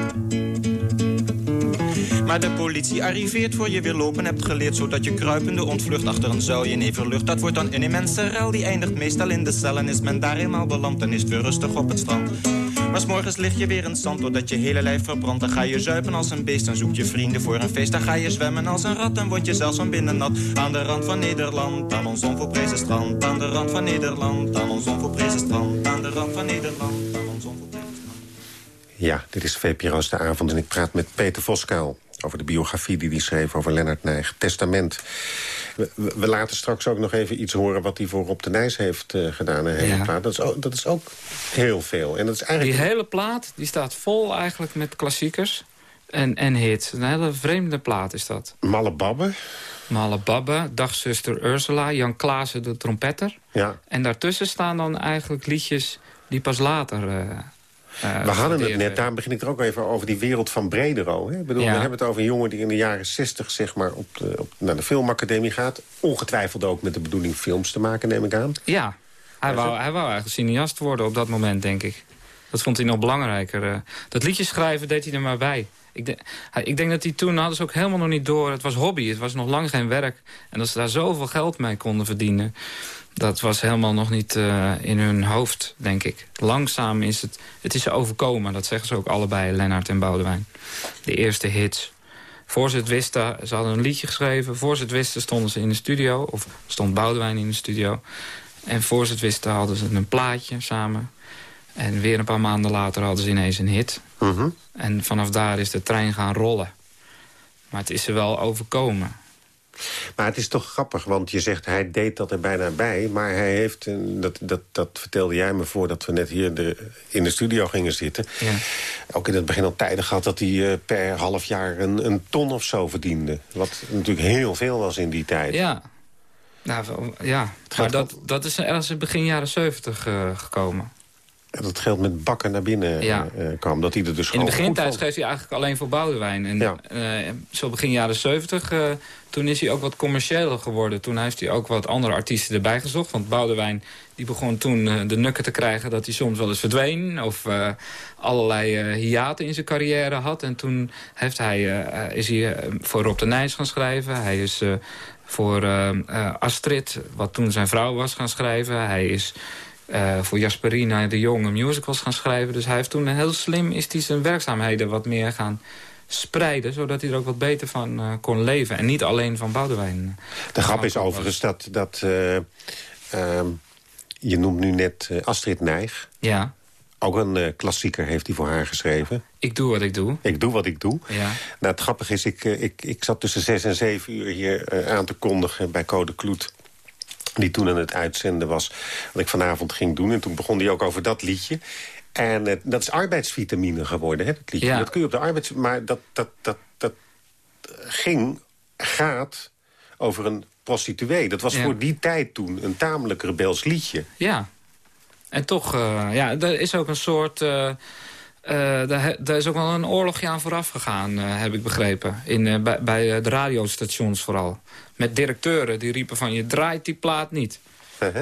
Maar de politie arriveert voor je weer lopen hebt geleerd... zodat je kruipende ontvlucht achter een zuilje in everlucht. Dat wordt dan een immense rel, die eindigt meestal in de cel... en is men daar eenmaal beland, dan is het weer rustig op het strand. Maar s'morgens lig je weer in zand, doordat je hele lijf verbrandt. Dan ga je zuipen als een beest, dan zoek je vrienden voor een feest. Dan ga je zwemmen als een rat, dan word je zelfs van binnen nat. Aan de rand van Nederland, aan ons onvolprezen strand. Aan de rand van Nederland, aan ons onvolprezen strand. Aan de rand van Nederland, aan ons onvolprezen strand. Ja, dit is VPRO's De Avond en ik praat met Peter Voskuil... over de biografie die hij schreef over Lennart Nijg. Testament. We, laten straks ook nog even iets horen... wat hij voor Rob de Nijs heeft eh, gedaan. Een hele Ja. plaat. Dat, is ook, dat is ook heel veel. En dat is Die eigenlijk... hele plaat die staat vol eigenlijk met klassiekers en, en hits. Een hele vreemde plaat is dat. Malle Babbe. Malle Babbe, Dagzuster Ursula, Jan Klaassen de trompetter. Ja. En daartussen staan dan eigenlijk liedjes die pas later... eh, eh, We hadden het net, daar begin ik er ook even over die wereld van Bredero. Hè? Ik bedoel, Ja. We hebben het over een jongen die in de jaren 60 zeg maar, op de, op, naar de filmacademie gaat. Ongetwijfeld ook met de bedoeling films te maken, neem ik aan. Ja, hij wou, hij wou eigenlijk cineast worden op dat moment, denk ik. Dat vond hij nog belangrijker. eh. Dat liedje schrijven deed hij er maar bij. Ik, ik denk dat hij toen hadden ze ook helemaal nog niet door. Het was hobby, het was nog lang geen werk. En dat ze daar zoveel geld mee konden verdienen... dat was helemaal nog niet eh, in hun hoofd, denk ik. Langzaam is het... Het is ze overkomen, dat zeggen ze ook allebei, Lennart en Boudewijn. De eerste hits. Voor ze het wisten, ze hadden een liedje geschreven. Voor ze het wisten stonden ze in de studio. Of stond Boudewijn in de studio. En voor ze het wisten hadden ze een plaatje samen. En weer een paar maanden later hadden ze ineens een hit. Mhm. En vanaf daar is de trein gaan rollen. Maar het is ze wel overkomen. Maar het is toch grappig, want je zegt hij deed dat er bijna bij. Maar hij heeft, eh, dat, dat, dat vertelde jij me voordat we net hier de, in de studio gingen zitten. Ja. Ook in het begin al tijden gehad dat hij eh, per half jaar een, een ton of zo verdiende. Wat natuurlijk heel veel was in die tijd. Ja. Nou, ja. Maar dat, dat is ergens in begin jaren zeventig eh, gekomen. dat geld met bakken naar binnen Ja. kwam. Dat hij er dus In de begintijd schreef hij eigenlijk alleen voor Boudewijn. En Ja. zo begin jaren 70, eh, toen is hij ook wat commerciëler geworden. Toen heeft hij ook wat andere artiesten erbij gezocht. Want Boudewijn die begon toen eh, de nukken te krijgen dat hij soms wel eens verdween. Of eh, allerlei eh, hiaten in zijn carrière had. En toen heeft hij, is hij voor Rob de Nijs gaan schrijven. Hij is voor Astrid, wat toen zijn vrouw was, gaan schrijven. Hij is voor Jasperina de Jonge musicals gaan schrijven. Dus hij heeft toen heel slim is hij zijn werkzaamheden wat meer gaan spreiden... zodat hij er ook wat beter van eh, kon leven. En niet alleen van Boudewijn. De grap is overigens dat... dat eh, ehm, je noemt nu net eh, Astrid Nijg. Ja, Ook een klassieker heeft hij voor haar geschreven. ik doe wat ik doe. Ik doe wat ik doe. Ja, Nou, het grappige is, ik, ik, ik zat tussen zes en zeven uur hier aan te kondigen bij Code Kloet. Die toen aan het uitzenden was. Wat ik vanavond ging doen. En toen begon hij ook over dat liedje. En dat is arbeidsvitamine geworden, hè, dat liedje. Ja. Dat kun je op de arbeids... Maar dat, dat, dat, dat ging, gaat over een prostituee. Dat was Ja. voor die tijd toen een tamelijk rebels liedje. ja. En toch, eh, ja, er is ook een soort... eh, daar, is ook wel een oorlogje aan vooraf gegaan, heb ik begrepen. In, bij, bij de radiostations vooral. Met directeuren die riepen van je draait die plaat niet.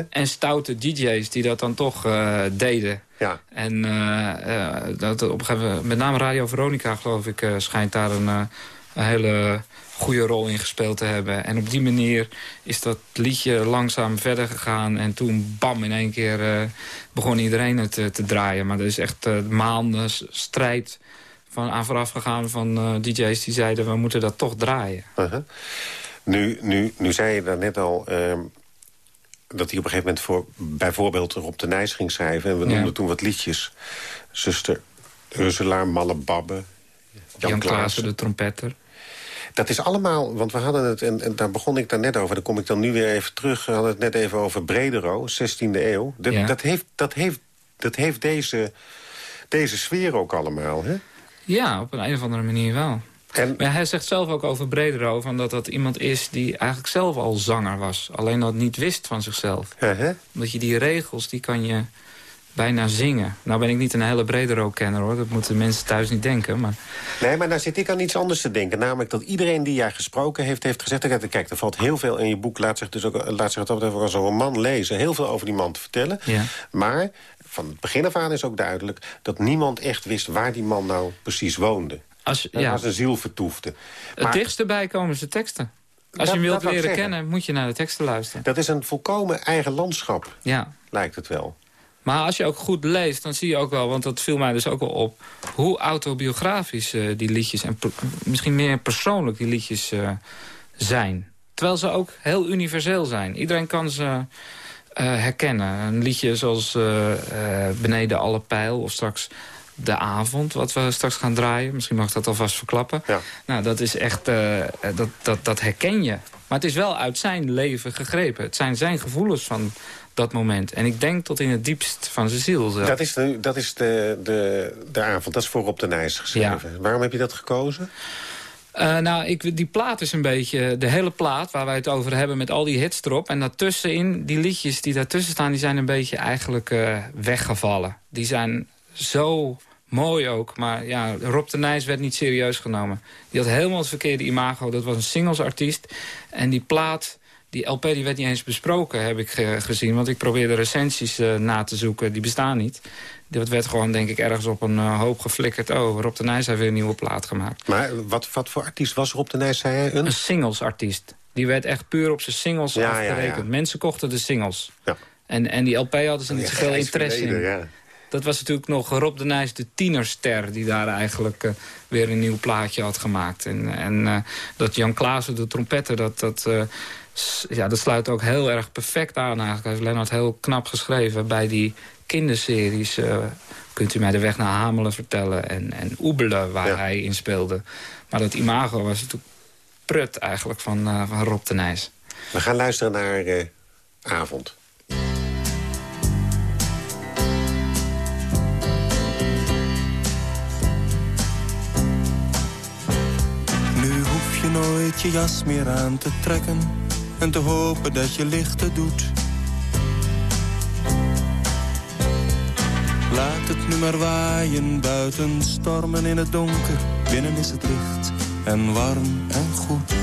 En stoute DJ's die dat dan toch eh, deden. Ja. En eh, eh, dat op een gegeven moment, met name Radio Veronica, geloof ik, schijnt daar een, een hele goede rol in gespeeld te hebben. En op die manier is dat liedje langzaam verder gegaan. En toen, bam, in één keer begon iedereen het te draaien. Maar er is echt maanden strijd van, aan vooraf gegaan van DJ's die zeiden... we moeten dat toch draaien. Uh-huh. Nu, nu, nu zei je net al ehm, dat hij op een gegeven moment voor bijvoorbeeld Rob de Nijs ging schrijven. En we Ja. noemden toen wat liedjes. Zuster Ursula, Malle Babbe, Jan, Jan Klaassen, Klaassen. de trompetter. Dat is allemaal, want we hadden het, en, en daar begon ik daar net over... daar kom ik dan nu weer even terug. We hadden het net even over Bredero, 16e eeuw. Dat, Ja. dat, heeft, dat, heeft, dat heeft deze, deze sfeer ook allemaal, hè? Ja, op een, een of andere manier wel. En, Maar hij zegt zelf ook over Bredero... Van dat dat iemand is die eigenlijk zelf al zanger was. Alleen dat niet wist van zichzelf. uh-huh. Omdat je die regels, die kan je bijna zingen. Nou ben ik niet een hele Bredero-kenner hoor. Dat moeten mensen thuis niet denken. Maar Nee, maar daar zit ik aan iets anders te denken. Namelijk dat iedereen die jij gesproken heeft, heeft gezegd... kijk, kijk, er valt heel veel in je boek, laat zich, dus ook, laat zich het ook als een roman lezen... heel veel over die man te vertellen. Ja. Maar van het begin af aan is ook duidelijk... dat niemand echt wist waar die man nou precies woonde. Als, ja, zijn ziel vertoefde. het Maar dichtst erbij komen de teksten. Als Dat- je wilt leren zeggen. kennen, moet je naar de teksten luisteren. dat is een volkomen eigen landschap, Ja. lijkt het wel. Maar als je ook goed leest, dan zie je ook wel... want dat viel mij dus ook wel op... hoe autobiografisch eh, die liedjes... en misschien meer persoonlijk die liedjes eh, zijn. Terwijl ze ook heel universeel zijn. Iedereen kan ze eh, herkennen. Een liedje zoals Beneden alle pijl... of straks De Avond, wat we straks gaan draaien. Misschien mag ik dat alvast verklappen. Ja. Nou, dat is echt... eh, dat, dat, dat herken je. Maar het is wel uit zijn leven gegrepen. Het zijn zijn gevoelens van dat moment. En ik denk tot in het diepst van zijn ziel. zelf. Dat is, de, dat is de, de, de avond, dat is voor op de Nijs geschreven. Waarom heb je dat gekozen? Eh, nou, ik, die plaat is een beetje... De hele plaat waar wij het over hebben met al die hits erop. En daartussenin, die liedjes die daartussen staan... die zijn een beetje eigenlijk eh, weggevallen. Die zijn zo mooi ook. Maar ja, Rob de Nijs werd niet serieus genomen. Die had helemaal het verkeerde imago. Dat was een singlesartiest. En die plaat... Die LP die werd niet eens besproken, heb ik ge- gezien. Want ik probeerde recensies eh, na te zoeken. Die bestaan niet. Dat werd gewoon, denk ik, ergens op een eh, hoop geflikkerd. Oh, Rob de Nijs heeft weer een nieuwe plaat gemaakt. Maar wat, wat voor artiest was op de Nijs, zei hij? Een? Een singlesartiest. Die werd echt puur op zijn singles Ja, afgerekend. ja, ja. Mensen kochten de singles. Ja. En, en die LP hadden ze niet zoveel interesse in. Dat was natuurlijk nog Rob de Nijs, de tienerster... die daar eigenlijk eh, weer een nieuw plaatje had gemaakt. En, en eh, dat Jan Klaassen, de trompetter... Dat, dat, eh, ja, dat sluit ook heel erg perfect aan eigenlijk. Heeft Lennart heel knap geschreven bij die kinderseries... kunt u mij de weg naar Hamelen vertellen... en, en Oebelen, waar Ja. hij in speelde. Maar dat imago was natuurlijk prut eigenlijk van, van Rob de Nijs. We gaan luisteren naar Avond. Nooit je jas meer aan te trekken en te hopen dat je lichten doet. Laat het nu maar waaien. Buiten stormen in het donker, binnen is het licht en warm en goed.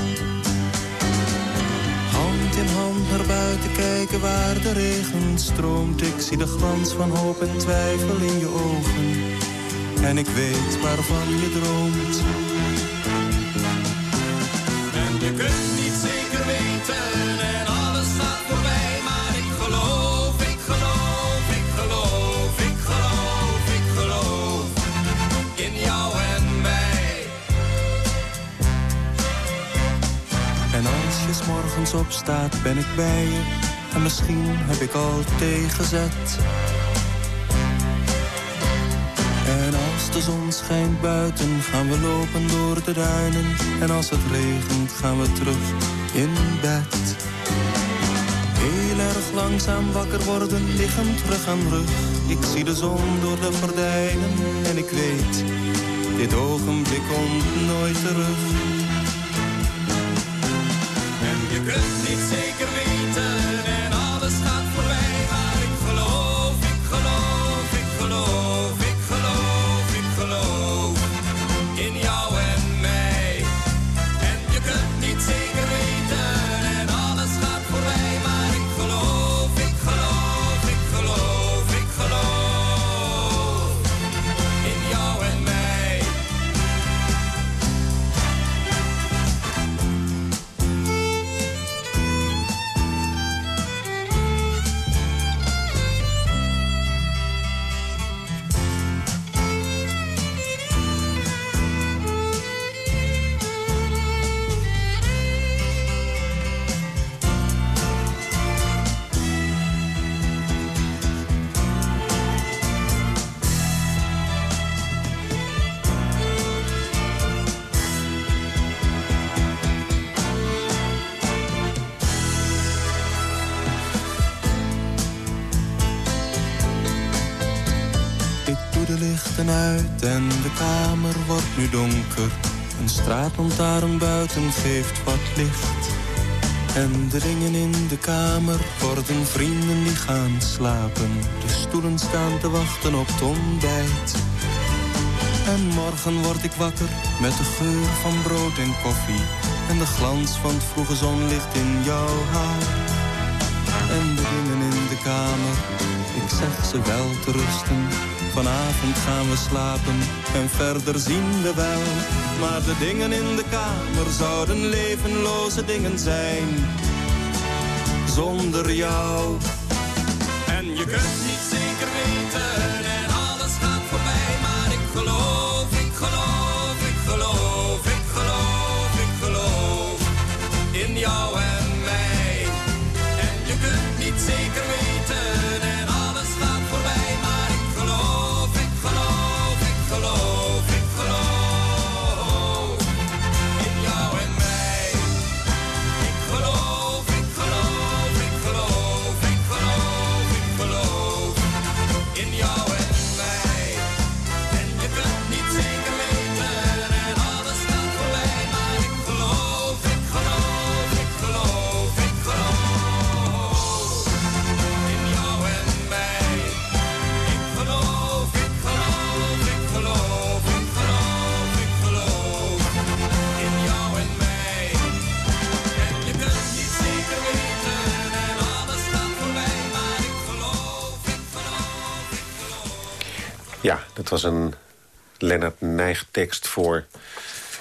Hand in hand naar buiten kijken waar de regen stroomt. Ik zie de glans van hoop en twijfel in je ogen. En ik weet waarvan je droomt. Je kunt niet zeker weten en alles gaat voorbij. Maar ik geloof, ik geloof, ik geloof, ik geloof, ik geloof in jou en mij. En als je 's opstaat, ben ik bij je. En misschien heb ik al tegenzet. De zon schijnt buiten, gaan we lopen door de duinen. En als het regent, gaan we terug in bed. Heel erg langzaam wakker worden, liggend rug aan rug. Ik zie de zon door de gordijnen en ik weet, dit ogenblik komt nooit terug. En je kunt niet zeker weten en de kamer wordt nu donker. Een straatlantaarn buiten geeft wat licht. En de dingen in de kamer worden vrienden die gaan slapen. De stoelen staan te wachten op het ontbijt. En morgen word ik wakker met de geur van brood en koffie. En de glans van het vroege zonlicht in jouw haar. En de dingen in de kamer, ik zeg ze wel te rusten. Vanavond gaan we slapen en verder zien we wel. Maar de dingen in de kamer zouden levenloze dingen zijn. Zonder jou. En je kunt niet zeker weten Ja, dat was een Lennart Nijg tekst voor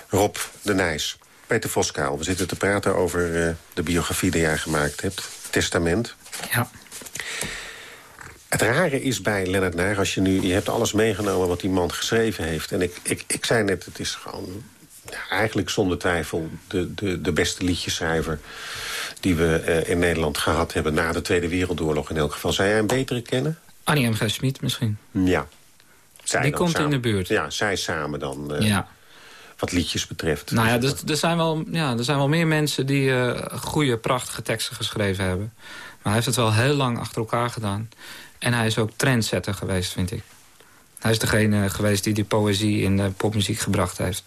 Rob de Nijs. Peter Voskuil, we zitten te praten over eh, de biografie die jij gemaakt hebt. Testament. Ja. Het rare is bij Lennart Nijg, als je nu... je hebt alles meegenomen wat die man geschreven heeft. En ik, ik, ik zei net, het is gewoon eigenlijk zonder twijfel... de, de, de beste liedjeschrijver die we eh, in Nederland gehad hebben... na de Tweede Wereldoorlog in elk geval. Zou jij een betere kennen? Annie M. G. Schmid misschien. Ja. Zij Die komt in de buurt. Ja, zij samen dan, eh, ja. wat liedjes betreft. Nou ja, dus, er, zijn wel, ja, er zijn wel meer mensen die eh, goede, prachtige teksten geschreven hebben. Maar hij heeft het wel heel lang achter elkaar gedaan. En hij is ook trendsetter geweest, vind ik. Hij is degene geweest die die poëzie in de popmuziek gebracht heeft.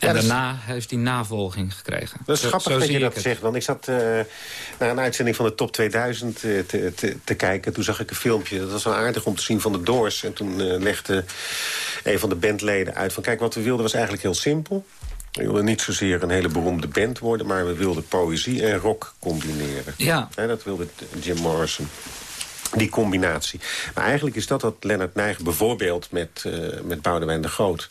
En is- daarna heeft hij navolging gekregen. Dat is Zo- grappig zo dat je dat zegt. Want ik zat eh, naar een uitzending van de Top 2000 eh, te, te, te kijken. Toen zag ik een filmpje. Dat was wel aardig om te zien van de Doors. En toen eh, legde een van de bandleden uit van... kijk, wat we wilden was eigenlijk heel simpel. We wilden niet zozeer een hele beroemde band worden... maar we wilden poëzie en rock combineren. Ja. Hè, dat wilde Jim Morrison. Die combinatie. Maar eigenlijk is dat wat Leonard Nijg bijvoorbeeld met, eh met Boudewijn de Groot...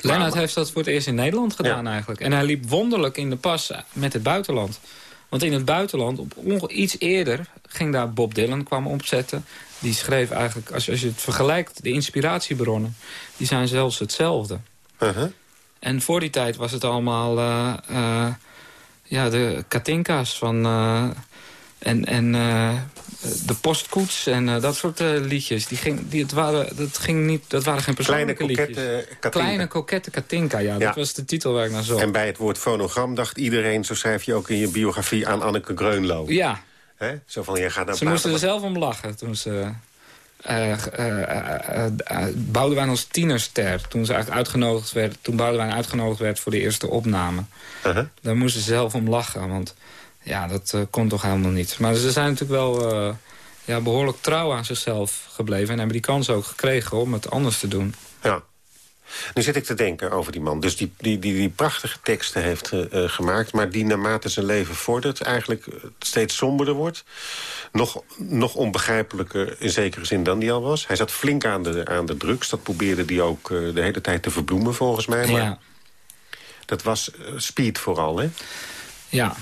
Lennart heeft dat voor het eerst in Nederland gedaan eigenlijk. En hij liep wonderlijk in de pas met het buitenland. Want in het buitenland, op iets eerder, ging daar Bob Dylan kwam opzetten. Die schreef eigenlijk, als, je- als je het vergelijkt, de inspiratiebronnen... die zijn zelfs hetzelfde. Uh-huh. En voor die tijd was het allemaal eh, eh, ja, de Katinka's van... en en eh, de postkoets en eh, dat soort eh, liedjes. Die ging, die, het waren, dat, ging niet, dat waren geen Kleine persoonlijke liedjes. kokette Katinka. Kleine kokette Katinka, ja, Ja. Dat was de titel waar ik naar zocht. En bij het woord fonogram dacht iedereen, zo schrijf je ook in je biografie aan Anneke Greunlo. Ja, Hè? Zo van, je gaat naar ze moesten er zelf om lachen toen ze... eh, eh, eh, Boudewijn als tienerster. Toen, ze eigenlijk uitgenodigd werd, toen Boudewijn uitgenodigd werd voor de eerste opname. Uh-huh. Daar moesten ze zelf om lachen. Want ja, dat eh, kon toch helemaal niet. Maar ze zijn natuurlijk wel eh, ja, behoorlijk trouw aan zichzelf gebleven. En hebben die kans ook gekregen om het anders te doen. Ja. Nu zit ik te denken over die man. Dus die, die, die, die prachtige teksten heeft eh, gemaakt... maar die naarmate zijn leven vordert eigenlijk steeds somberder wordt. Nog, nog onbegrijpelijker in zekere zin dan die al was. Hij zat flink aan de, aan de drugs. Dat probeerde hij ook de hele tijd te verbloemen volgens mij. Maar Ja, dat was speed vooral, hè? ja,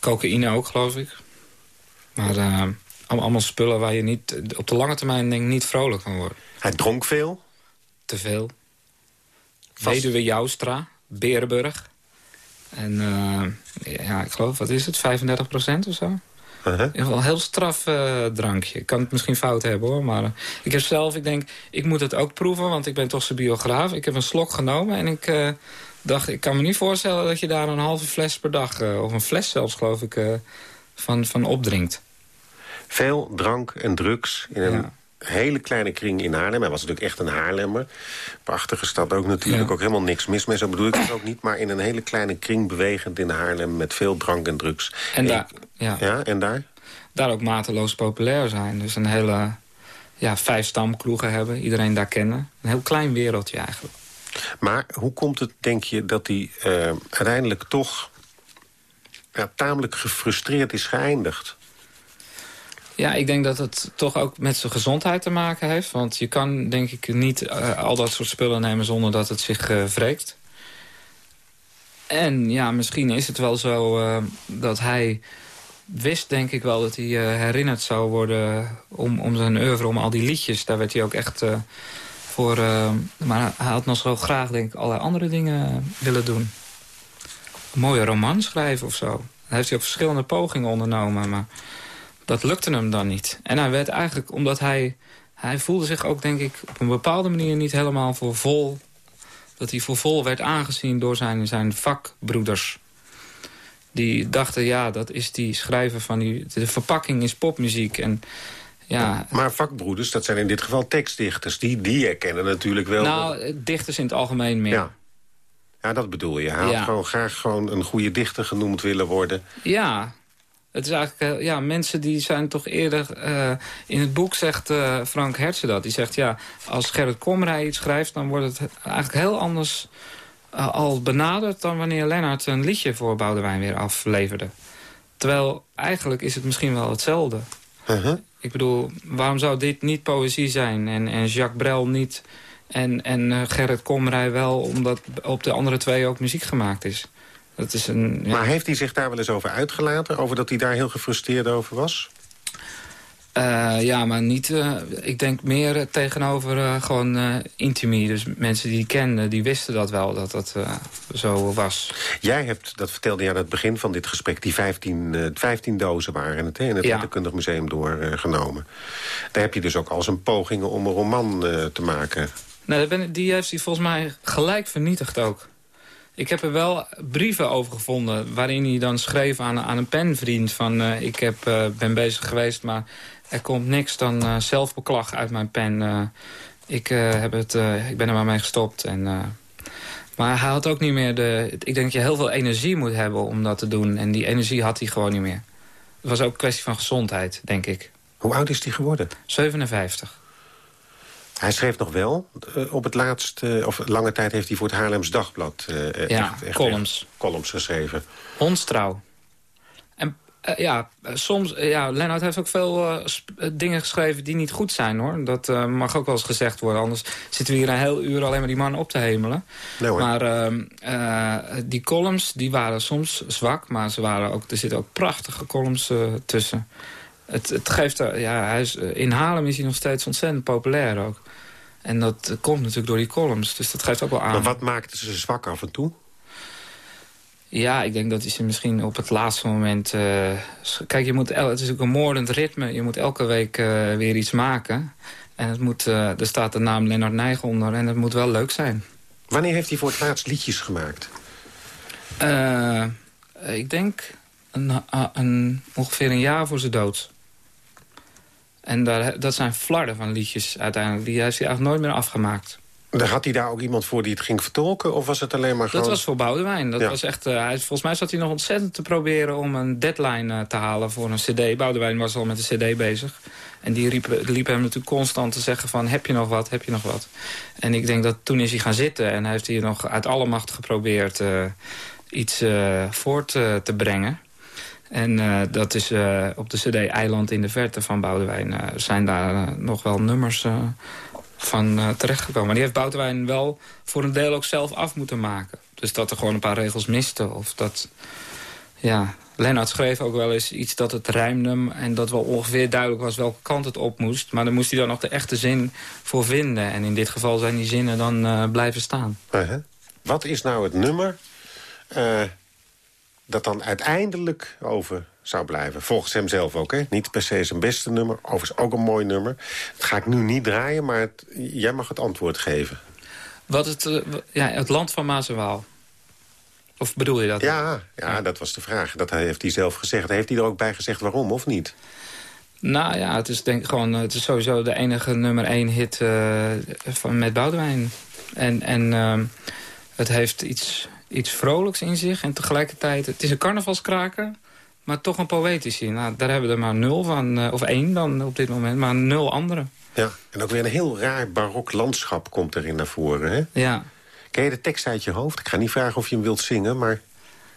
cocaïne ook geloof ik. Maar eh, allemaal, spullen waar je niet, op de lange termijn denk ik niet vrolijk van wordt. Hij dronk veel. Te veel. Vast- Weduwe Joustra, Berenburg. En eh, ja, ik geloof, wat is het, 35 procent of zo? Uh-huh. In ieder geval een heel straf eh, drankje. Ik kan het misschien fout hebben hoor. Maar ik heb zelf, ik denk, ik moet het ook proeven. Want ik ben toch zijn biograaf. Ik heb een slok genomen en ik dacht, ik kan me niet voorstellen dat je daar een halve fles per dag, eh, of een fles zelfs geloof ik, eh, van, van opdrinkt. Veel drank en drugs in een Ja. hele kleine kring in Haarlem. Hij was natuurlijk echt een Haarlemmer. Prachtige stad ook natuurlijk. Ja. Ook helemaal niks mis mee, zo bedoel ik het ook niet. Maar in een hele kleine kring bewegend in Haarlem... met veel drank en drugs. En daar, ja, Ja, en daar? daar ook mateloos populair zijn. Dus een hele, ja, vijf stamkroegen hebben. Iedereen daar kennen. Een heel klein wereldje eigenlijk. Maar hoe komt het, denk je, dat hij eh, uiteindelijk toch... Ja, tamelijk gefrustreerd is geëindigd? Ja, ik denk dat het toch ook met zijn gezondheid te maken heeft. Want je kan denk ik niet eh, al dat soort spullen nemen zonder dat het zich eh wreekt. En ja, misschien is het wel zo dat hij wist denk ik wel dat hij herinnerd zou worden om, om zijn oeuvre, om al die liedjes. Daar werd hij ook echt voor... eh, maar hij had nog zo graag denk ik allerlei andere dingen willen doen. Een mooie roman schrijven of zo. Daar heeft hij ook verschillende pogingen ondernomen, maar dat lukte hem dan niet. En hij werd eigenlijk, omdat hij... Hij voelde zich ook, denk ik, op een bepaalde manier niet helemaal voor vol... dat hij voor vol werd aangezien door zijn, zijn vakbroeders. Die dachten, ja, dat is die schrijver van die... De verpakking is popmuziek en... Ja, Maar vakbroeders, dat zijn in dit geval tekstdichters. Die, die herkennen natuurlijk wel... nou, eh, dichters in het algemeen meer. ja. ja, dat bedoel je. Hij had Ja. gewoon graag gewoon een goede dichter genoemd willen worden. Ja, het is eigenlijk, eh, ja, mensen die zijn toch eerder... eh, in het boek zegt Frank Hertze dat. Die zegt, ja, als Gerrit Komrij iets schrijft... dan wordt het eigenlijk heel anders al benaderd... dan wanneer Lennart een liedje voor Boudewijn weer afleverde. Terwijl eigenlijk is het misschien wel hetzelfde. Uh-huh. Ik bedoel, waarom zou dit niet poëzie zijn? En, en Jacques Brel niet? En, en eh, Gerrit Komrij wel, omdat op de andere twee ook muziek gemaakt is. Dat is een... Ja. Maar heeft hij zich daar wel eens over uitgelaten? Over dat hij daar heel gefrustreerd over was? Eh, ja, maar niet... eh, ik denk meer eh, tegenover gewoon intimie. Dus mensen die kenden, die wisten dat wel, dat dat zo was. Jij hebt, dat vertelde je aan het begin van dit gesprek... die 15, eh 15 dozen waren het, hè, in het Ja. Letterkundig Museum doorgenomen. Daar heb je dus ook al zijn pogingen om een roman te maken. Ik- die heeft hij volgens mij gelijk vernietigd ook. Ik heb er wel brieven over gevonden... waarin hij dan schreef aan, aan een penvriend van... eh, ik heb, eh, ben bezig geweest, maar er komt niks dan eh, zelfbeklag uit mijn pen. Ik, heb het, ik ben er maar mee gestopt. En, Maar hij had ook niet meer de... Ik denk dat je heel veel energie moet hebben om dat te doen. En die energie had hij gewoon niet meer. Het was ook een kwestie van gezondheid, denk ik. Hoe oud is hij geworden? 57. Hij schreef nog wel. eh, op het laatst, eh, of lange tijd heeft hij voor het Haarlems Dagblad... eh, Ja, echt, echt, columns. columns geschreven. Hondstrouw. En ja, soms... ja, Lennart heeft ook veel dingen geschreven die niet goed zijn, hoor. Dat mag ook wel eens gezegd worden. Anders zitten we hier een heel uur alleen maar die man op te hemelen. Nee hoor. Maar ehm, eh, die columns, die waren soms zwak. Maar ze waren ook, er zitten ook prachtige columns tussen. Het, het geeft... ja, hij is, in Haarlem is hij nog steeds ontzettend populair ook. En dat komt natuurlijk door die columns. Dus dat geeft ook wel aan. Maar wat maakte ze zwak af en toe? Ja, ik denk dat hij ze misschien op het laatste moment... eh, kijk, je moet el- het is ook een moordend ritme. Je moet elke week eh, weer iets maken. En het moet, eh, er staat de naam Lennart Nijg onder. En het moet wel leuk zijn. Wanneer heeft hij voor het laatst liedjes gemaakt? Ik denk een, een, ongeveer een jaar voor zijn dood. En daar, dat zijn flarden van liedjes uiteindelijk. Die heeft hij eigenlijk nooit meer afgemaakt. Dan had hij daar ook iemand voor die het ging vertolken? Of was het alleen maar gewoon... Dat was voor Boudewijn. Dat Ja. was echt, eh, hij, volgens mij zat hij nog ontzettend te proberen om een deadline eh, te halen voor een cd. Boudewijn was al met een cd bezig. En die riep, liep hem natuurlijk constant te zeggen van heb je nog wat, heb je nog wat. En ik denk dat toen is hij gaan zitten en heeft hij nog uit alle macht geprobeerd eh, iets voort te brengen. En eh, dat is eh, op de cd Eiland in de Verte van Boudewijn eh, zijn daar nog wel nummers van terechtgekomen. Maar die heeft Boudewijn wel voor een deel ook zelf af moeten maken. Dus dat er gewoon een paar regels misten. Of dat, ja... Lennart schreef ook wel eens iets dat het rijmde... en dat wel ongeveer duidelijk was welke kant het op moest. Maar dan moest hij dan nog de echte zin voor vinden. En in dit geval zijn die zinnen dan blijven staan. Wat is nou het nummer dat dan uiteindelijk over zou blijven? Volgens hem zelf ook, hè? Niet per se zijn beste nummer. Overigens ook een mooi nummer. Dat ga ik nu niet draaien, maar het- jij mag het antwoord geven. Wat het, eh, ja, het land van Maas en Waal. Of bedoel je dat? Ja, ja, dat was de vraag. Dat heeft hij zelf gezegd. Heeft hij er ook bij gezegd waarom of niet? Nou ja, het is, denk gewoon, eh, het is sowieso de enige nummer één hit eh, van, met Boudewijn. En, en ehm, het heeft iets, iets vrolijks in zich. En tegelijkertijd, het is een carnavalskraker, maar toch een poëtische. Nou, daar hebben we er maar nul van, eh, of één dan op dit moment, maar nul andere. Ja, en ook weer een heel raar barok landschap komt erin naar voren, hè? Ja. Ken je de tekst uit je hoofd? Ik ga niet vragen of je hem wilt zingen, maar...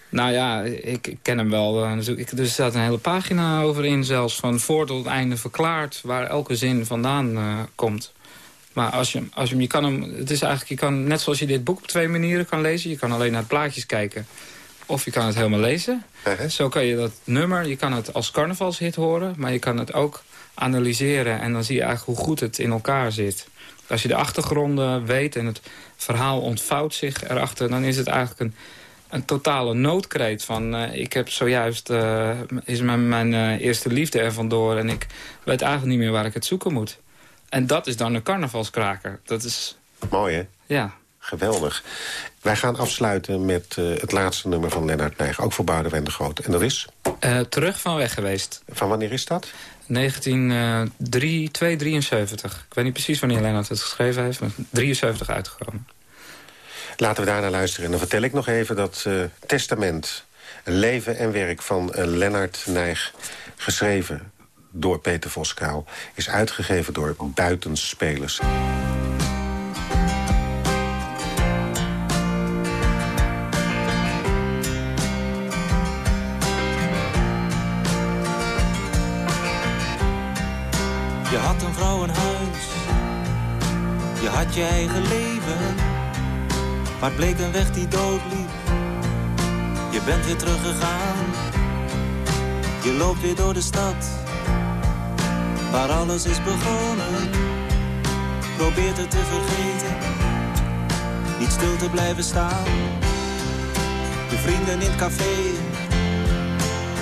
Nou ja, ik, ik ken hem wel. eh, natuurlijk. Ik, er staat een hele pagina over in, zelfs van voor tot het einde verklaard... waar elke zin vandaan eh, komt. Maar als je, als je hem, je kan hem, het is eigenlijk, je kan, net zoals je dit boek op twee manieren kan lezen. Je kan alleen naar het plaatjes kijken. Of je kan het helemaal lezen. Zo kan je dat nummer, je kan het als carnavalshit horen. Maar je kan het ook analyseren. En dan zie je eigenlijk hoe goed het in elkaar zit. Als je de achtergronden weet en het verhaal ontvouwt zich erachter... dan is het eigenlijk een, een totale noodkreet van... eh, ik heb zojuist, eh, is mijn, mijn eh, eerste liefde er vandoor... en ik weet eigenlijk niet meer waar ik het zoeken moet. En dat is dan een carnavalskraker. Dat is, Mooi, hè? ja... Geweldig. Wij gaan afsluiten met eh, het laatste nummer van Lennart Nijg. Ook voor Boudewijn de Groot. En dat is? Eh, terug van weg geweest. Van wanneer is dat? 1973. Ik weet niet precies wanneer Lennart het geschreven heeft, maar 73 uitgekomen. Laten we daar naar luisteren. En dan vertel ik nog even dat eh, testament... leven en werk van eh, Lennart Nijg... geschreven door Peter Voskuil... is uitgegeven door Buitenspelers. Je had een vrouw en huis, je had je eigen leven, maar het bleek een weg die doodliep. Je bent weer teruggegaan, je loopt weer door de stad, waar alles is begonnen. Probeert het te vergeten, niet stil te blijven staan. Je vrienden in het café,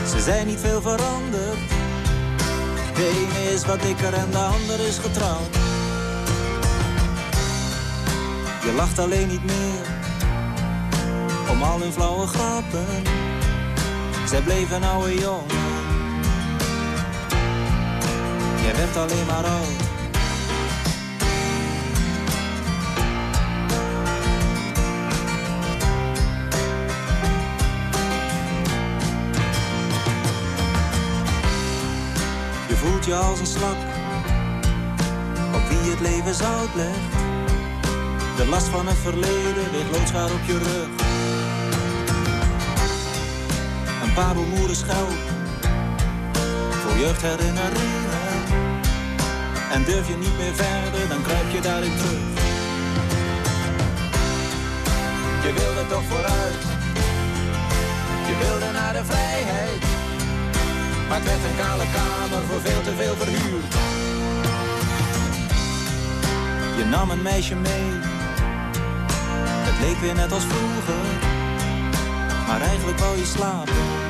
ze zijn niet veel veranderd. De ene is wat dikker en de ander is getrouwd. Je lacht alleen niet meer om al hun flauwe grappen. Zij bleven oude jongen je bent alleen maar oud. Je voelt je als een slak, op wie het leven zout legt. De last van het verleden ligt loodschaar op je rug. Een paar boeren schuil voor jeugdherinneringen en durf je niet meer verder, dan kruip je daarin terug. Je wilde toch vooruit. Je wilde naar de vrijheid. Maar het werd een kale kamer voor veel te veel verhuur. Je nam een meisje mee. Het leek weer net als vroeger. Maar eigenlijk wou je slapen.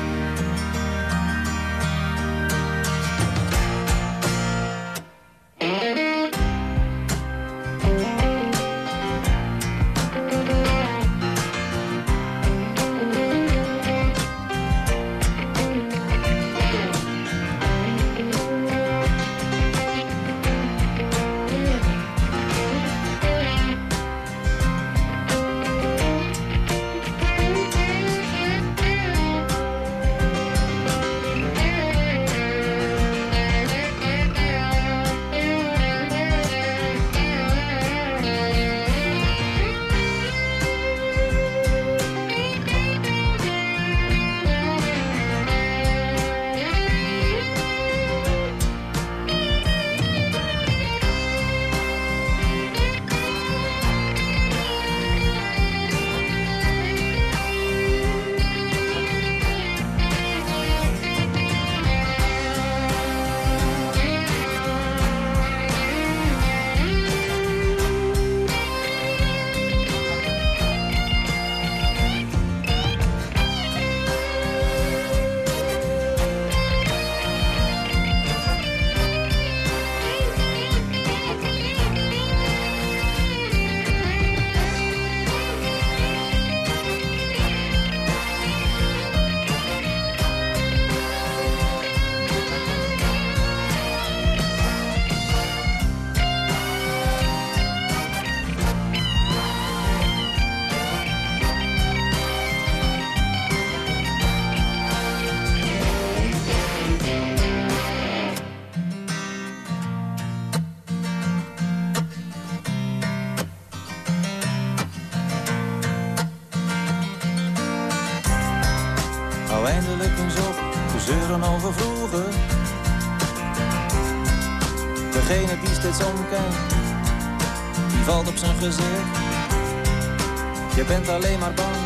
Alleen maar bang,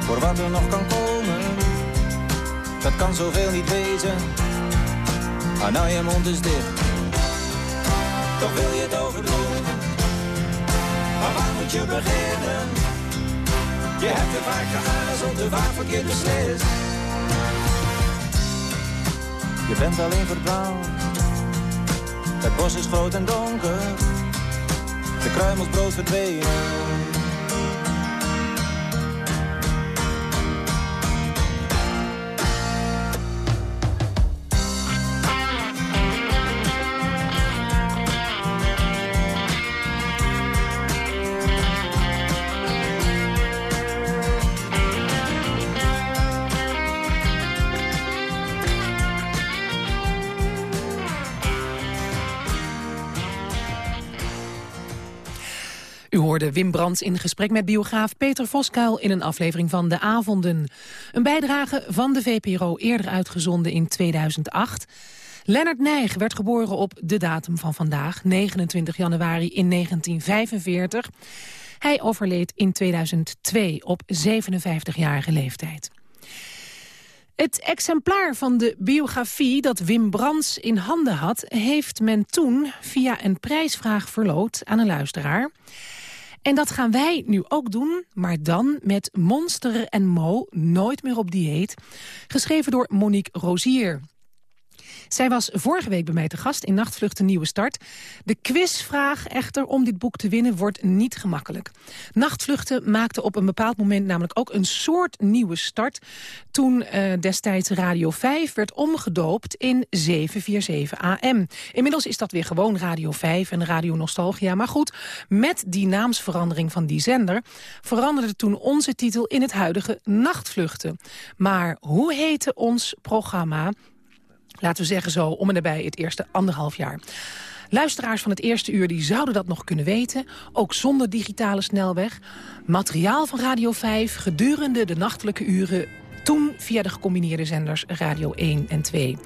voor wat er nog kan komen. Dat kan zoveel niet wezen, maar nou je mond is dicht. Toch wil je het overdoen, maar waar moet je beginnen? Je hebt te vaak geaarzeld, te vaak verkeerd beslist. Je bent alleen verdwaald. Het bos is groot en donker. De kruimels brood verdwenen. U hoorde Wim Brands in gesprek met biograaf Peter Voskuil in een aflevering van De Avonden. Een bijdrage van de VPRO eerder uitgezonden in 2008. Lennart Nijg werd geboren op de datum van vandaag, 29 januari in 1945. Hij overleed in 2002 op 57-jarige leeftijd. Het exemplaar van de biografie dat Wim Brands in handen had... heeft men toen via een prijsvraag verloot aan een luisteraar. En dat gaan wij nu ook doen, maar dan met Monster en Mo, Nooit meer op dieet. Geschreven door Monique Rozier. Zij was vorige week bij mij te gast in Nachtvlucht een Nieuwe Start. De quizvraag echter om dit boek te winnen wordt niet gemakkelijk. Nachtvluchten maakte op een bepaald moment namelijk ook een soort nieuwe start... toen uh, destijds Radio 5 werd omgedoopt in 747 AM. Inmiddels is dat weer gewoon Radio 5 en Radio Nostalgia. Maar goed, met die naamsverandering van die zender... veranderde toen onze titel in het huidige Nachtvluchten. Maar hoe heette ons programma Laten we zeggen zo, om en nabij het eerste anderhalf jaar. Luisteraars van het eerste uur die zouden dat nog kunnen weten. Ook zonder digitale snelweg. Materiaal van Radio 5 gedurende de nachtelijke uren toen via de gecombineerde zenders Radio 1 en 2.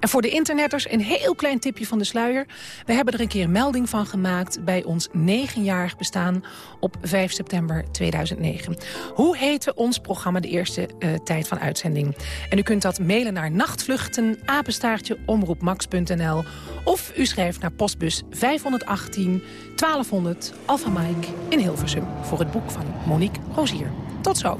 En voor de internetters een heel klein tipje van de sluier. We hebben er een keer melding van gemaakt bij ons negenjarig bestaan op 5 september 2009. Hoe heette ons programma de eerste uh, tijd van uitzending? En u kunt dat mailen naar nachtvluchten, apenstaartje, omroepmax.nl of u schrijft naar postbus 518 1200 Alpha Mike in Hilversum voor het boek van Monique Rozier. Tot zo.